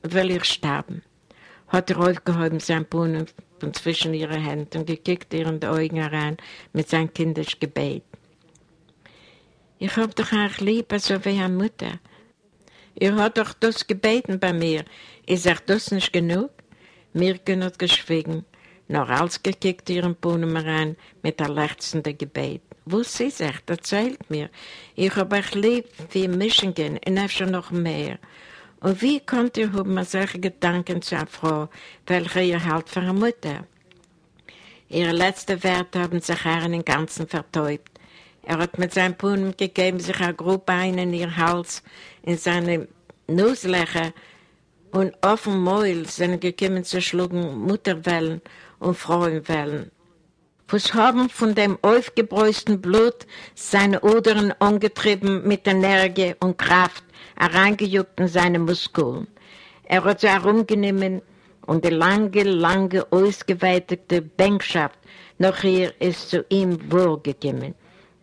Speaker 2: will ich sterben. Hat er aufgehoben sein Brunnen von zwischen ihren Händen und gekickt die Augen herein mit seinem kindischen Gebet. Ich hab doch euch lieb, so wie eine Mutter. Ihr habt doch das gebeten bei mir. Ist euch das nicht genug? Mir hat geschwiegen, noch als gekickt ihren Brunnen herein mit der lechzenden Gebet. Was ist er? Erzählt mir. Ich habe euch lieb wie Michigan und öfter noch mehr. Und wie könnt ihr haben solche Gedanken zu einer Frau, welche ihr halt für eine Mutter? Ihre letzten Werte haben sich im Ganzen vertäubt. Er hat mit seinem Puhn gegeben sich eine Gruppe ein in ihr Hals, in seine Nusslöcher und auf dem Mäul sind gekommen zu schlugen Mutterwellen und Frauenwellen was haben von dem aufgebräusten Blut seine Odern angetrieben mit Energie und Kraft, hereingejuckt in seine Muskeln. Er hat sie herumgenommen und die lange, lange, ausgeweitete Bänkschaft noch hier ist zu ihm wohlgekommen.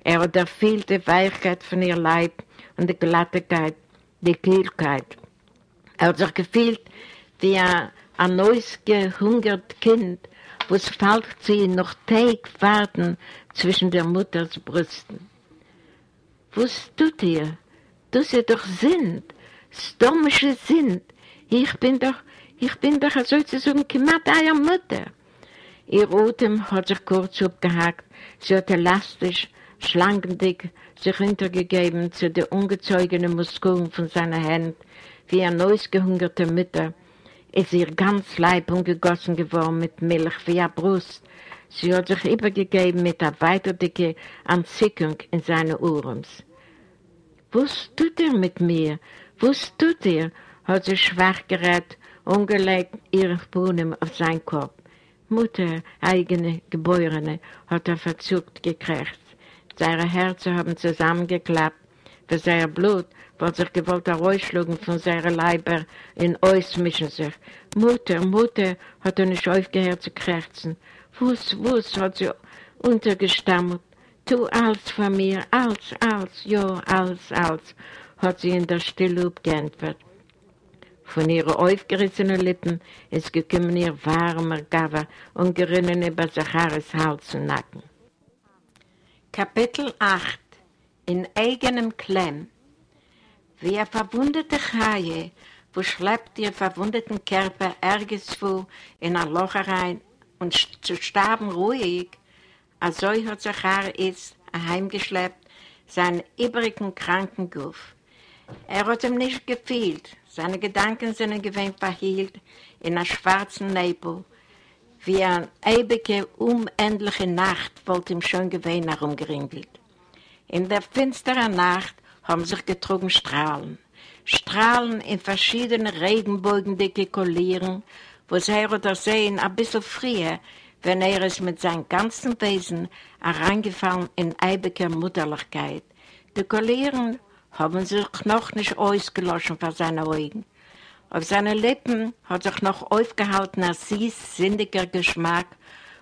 Speaker 2: Er hat erfüllt die Weichheit von ihr Leib und die Glattigkeit, die Kühlkeit. Er hat sich gefühlt wie ein, ein neues, gehungert Kind, was folgt sie noch Tag warten zwischen der Mutters Brüsten. Was tut ihr? Du sie doch sind, stürmische sind. Ich bin doch, ich bin doch, sozusagen, gemacht euer Mutter. Ihr Atem hat sich kurz abgehakt, sie hat elastisch, schlankendig sich hintergegeben zu den ungezeugenen Muskeln von seiner Hand, wie eine ausgehungerte Mutter, ist ihr ganz Leib umgegossen geworden mit Milch wie eine Brust. Sie hat sich übergegeben mit einer weiterdicke Anzickung in seine Ohrens. Was tut er mit mir? Was tut er? hat sie schwach gerät, umgelegt ihre Brunnen auf seinen Kopf. Mutter, eigene Geborene, hat er verzuckt gekriegt. Seine Herzen haben zusammengeklappt, für sein Blut weil sich gewollt herausschlagen von seiner Leiber in ausmischen sich. Mutter, Mutter, hat er nicht aufgehört zu krächzen. Wuss, wuss, hat sie untergestammelt. Tu alles von mir, alles, alles, ja, alles, alles, hat sie in der Stille geantwortet. Von ihren aufgerissenen Lippen ist gekommen ihr warmer Gava und gerinnen über Zacharis Hals und Nacken. Kapitel 8 In eigenem Klemm. Wie eine verwundete Chaie, wo schleppt ihr verwundeten Körper irgendwo in ein Loch rein und zu sterben ruhig, als so hat Zachar ist heimgeschleppt, seinen übrigen kranken Guff. Er hat ihm nicht gefehlt, seine Gedanken sind gewinn verhielt in einer schwarzen Nebel, wie eine ewige, unendliche Nacht wollte ihm schon gewinn herumgeringelt. In der finsteren Nacht haben sich getrogen Strahlen. Strahlen in verschiedene Regenbogen dekolieren, wo sie oder sehen ein bisschen früher, wenn er es mit seinem ganzen Wesen hereingefallen in eibige Mutterlichkeit. Dekolieren haben sich noch nicht ausgelöscht von seinen Augen. Auf seinen Lippen hat sich noch aufgehalten ein süß, sinniger Geschmack,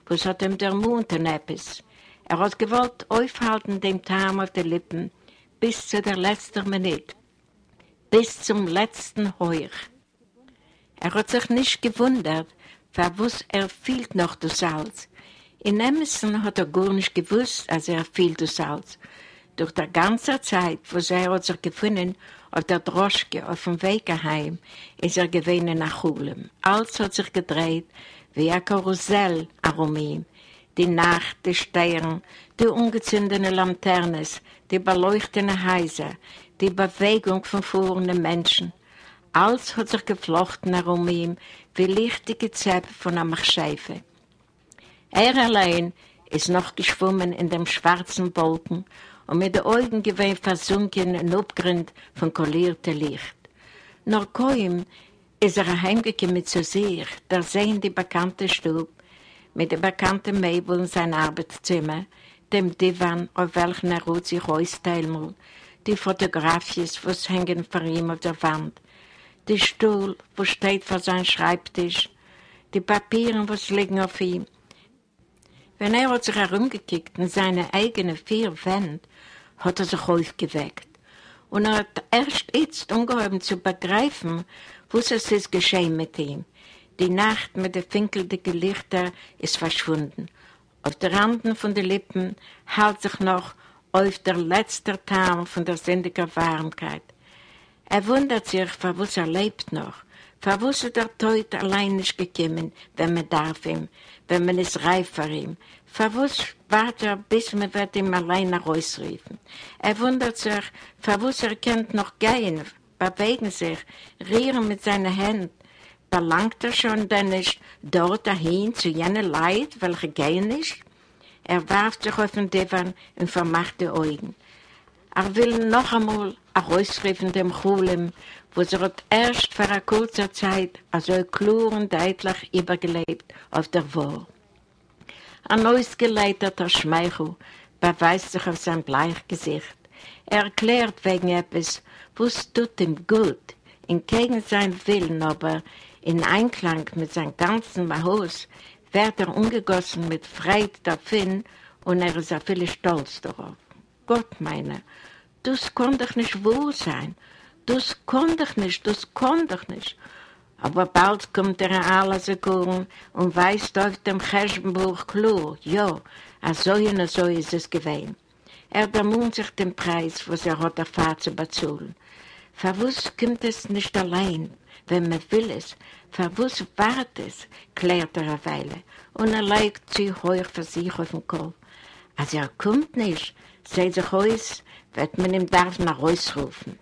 Speaker 2: was hat ihm der Mund in etwas. Er hat gewollt aufhalten dem Tarm auf den Lippen, bis zu der letzten Minute, bis zum letzten Heuer. Er hat sich nicht gewundert, verwusst er fehlt noch das Salz. In Emerson hat er gar nicht gewusst, als er fehlt das Salz. Durch die ganze Zeit, wo er hat sich gefunden auf der Droschke auf dem Weg heim, ist er gewesen nach Hulem. Alles hat sich gedreht wie ein Karussell herum ihm. die Nacht, die Sterne, die ungezündeten Lanternes, die beleuchteten Häuser, die Bewegung von fuhrenden Menschen. Alles hat sich geflochten herum ihm, wie lichtige Zäpfe von einer Scheife. Er allein ist noch geschwommen in dem schwarzen Wolken und mit den Augen gewesen versunken in Abgrund von kolliertem Licht. Nur kaum ist er heimgekommen zu sich, da sehen die bekannte Stube mit den bekannten Möbeln in sein Arbeitszimmer, dem Divan, auf welchen er ruht sich austeilen die Fotografien, was hängen vor ihm auf der Wand, der Stuhl, wo steht vor seinem Schreibtisch, die Papiere, was liegen auf ihm, wenn er sich herumgekickt in seine eigenen vier Wände, hat er sich aufgeweckt. Und er hat erst jetzt umgehoben zu begreifen, was es ist geschehen mit ihm. Die Nacht mit den finkeldicken Lichtern ist verschwunden. Auf der Randen von den Lippen hält sich noch auf der letzte Tarn von der sündigen Warmkeit. Er wundert sich, für was er lebt noch, für was er der Tod allein nicht gekommen, wenn man darf ihm, wenn man ist reif für ihn. Verwus wartet er, bis man wird ihm allein rausrufen. Er wundert sich, verwus er kennt noch gehen, bewegen sich, rieren mit seinen Händen. Belangt er schon denn nicht dort dahin zu jenen Leid, welche gehen nicht? Er warf sich auf den Divan und vermacht die Augen. Er will noch einmal herausrufen dem Chulem, wo sie hat erst vor einer kurzen Zeit also klar und deutlich übergelebt auf der Wohl. Ein ausgeleiteter Schmeichel beweist sich auf sein Bleichgesicht. Er erklärt wegen etwas, was tut ihm gut, in gegen sein Willen, aber in Einklang mit seinem ganzen Mahus wird er umgegossen mit Freude davon und er ist auch viel stolz darauf. Gott meine, das kann doch nicht wohl sein. Das kann doch nicht, das kann doch nicht. Aber bald kommt er an alle Sekunden und weist auf dem Cheshbenbuch klar, ja, so und so ist es gewesen. Er bemuht sich den Preis, was er hat erfahren zu bezahlen. Verwus kommt es nicht allein, wenn man will es. Verwus wartet es, klärt er eine Weile. Und er legt zu hoch für sich auf den Kopf. Als er kommt nicht, seht sich aus, wird man ihm darf nach Haus rufen.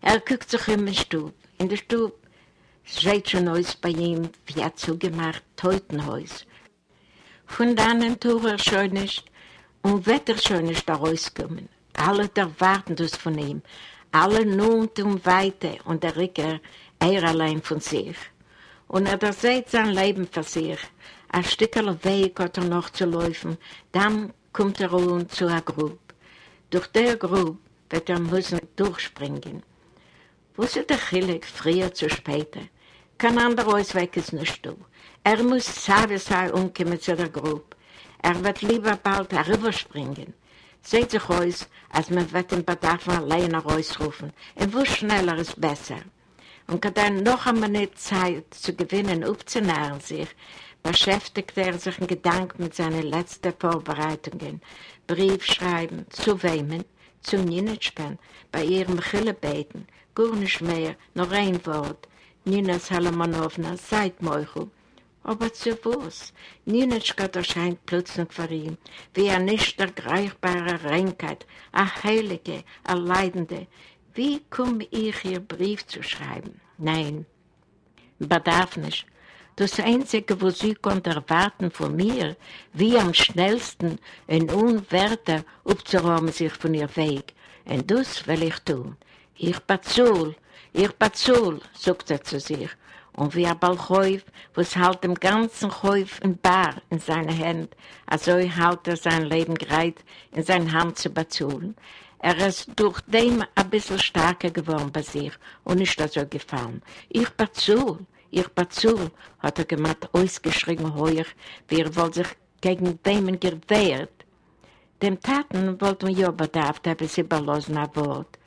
Speaker 2: Er guckt sich in den Stub. In der Stub schreit schon aus bei ihm, wie er zugemacht, Teutenhaus. Von dannen tue er schon nicht und wird er schon nicht da rauskommen. Alle erwarten das von ihm. Alle nun tun weiter und er Ricker, er allein von sich. Und er sieht sein Leben für sich. Ein Stückchen Weg hat er noch zu laufen, dann kommt er um zu einer Gruppe. Durch der Gruppe wird er müssen durchspringen. Wo ist der Chilik früher zu später? Kein anderer Ausweg ist nicht da. Er muss sagen, sei umkommen zu der Gruppe. Er wird lieber bald herüberspringen. Seht sich aus, als man wird den Bedarf alleine rausrufen. Und wo schneller ist besser. Und kann dann noch einmal nicht Zeit zu gewinnen, aufzunähren sich, beschäftigt er sich in Gedanken mit seinen letzten Vorbereitungen. Brief schreiben, zu wemen, zu Ninitschken, bei ihrem Chillebeten, gar nicht mehr, noch ein Wort, Nina Salamanowna, seid Meuchel. Aber zu was? Ninetschka erscheint plötzlich vor ihm, wie eine nicht ergreifbare Reinkheit, eine Heilige, eine Leidende. Wie komme ich hier Brief zu schreiben? Nein, bedarf nicht. Das Einzige, was sie konnte erwarten von mir, wie am schnellsten in Unwerte abzuräumen sich von ihr Weg. Und das will ich tun. Ich bezahle, Ich bezul, sagt er zu sich, und wie ein Balchäuf, was halt dem ganzen Häuf ein Bar in seine Hände, also halt er sein Leben gereit, in seine Hand zu bezulen. Er ist durch dem ein bisschen stärker geworden bei sich und ist so gefallen. Ich bezul, ich bezul, hat er gemacht, ausgeschrien heuer, wie er wohl sich gegen dem gewehrt. Dem Taten wollte man ja bedarf, habe sie überlassen ein Wort.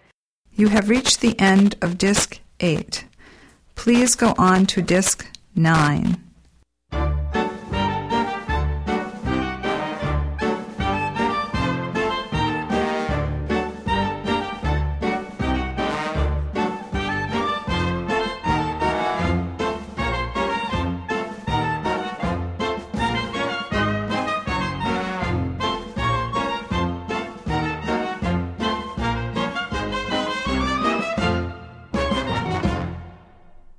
Speaker 3: You have reached the end of Disc 8. Please go on to Disc 9.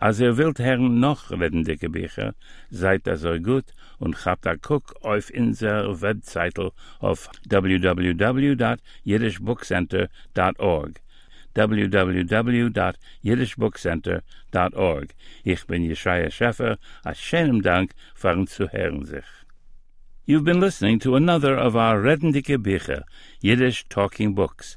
Speaker 1: Als ihr wilt hören noch redendicke Bücher, seid das so gut und habt a guck auf unser Webseite auf www.jiddishbookcenter.org www.jiddishbookcenter.org Ich bin Jeschaya Scheffer, a schönem Dank für zu hören sich. You've been listening to another of our Redendike Bücher, Yiddish Talking Books,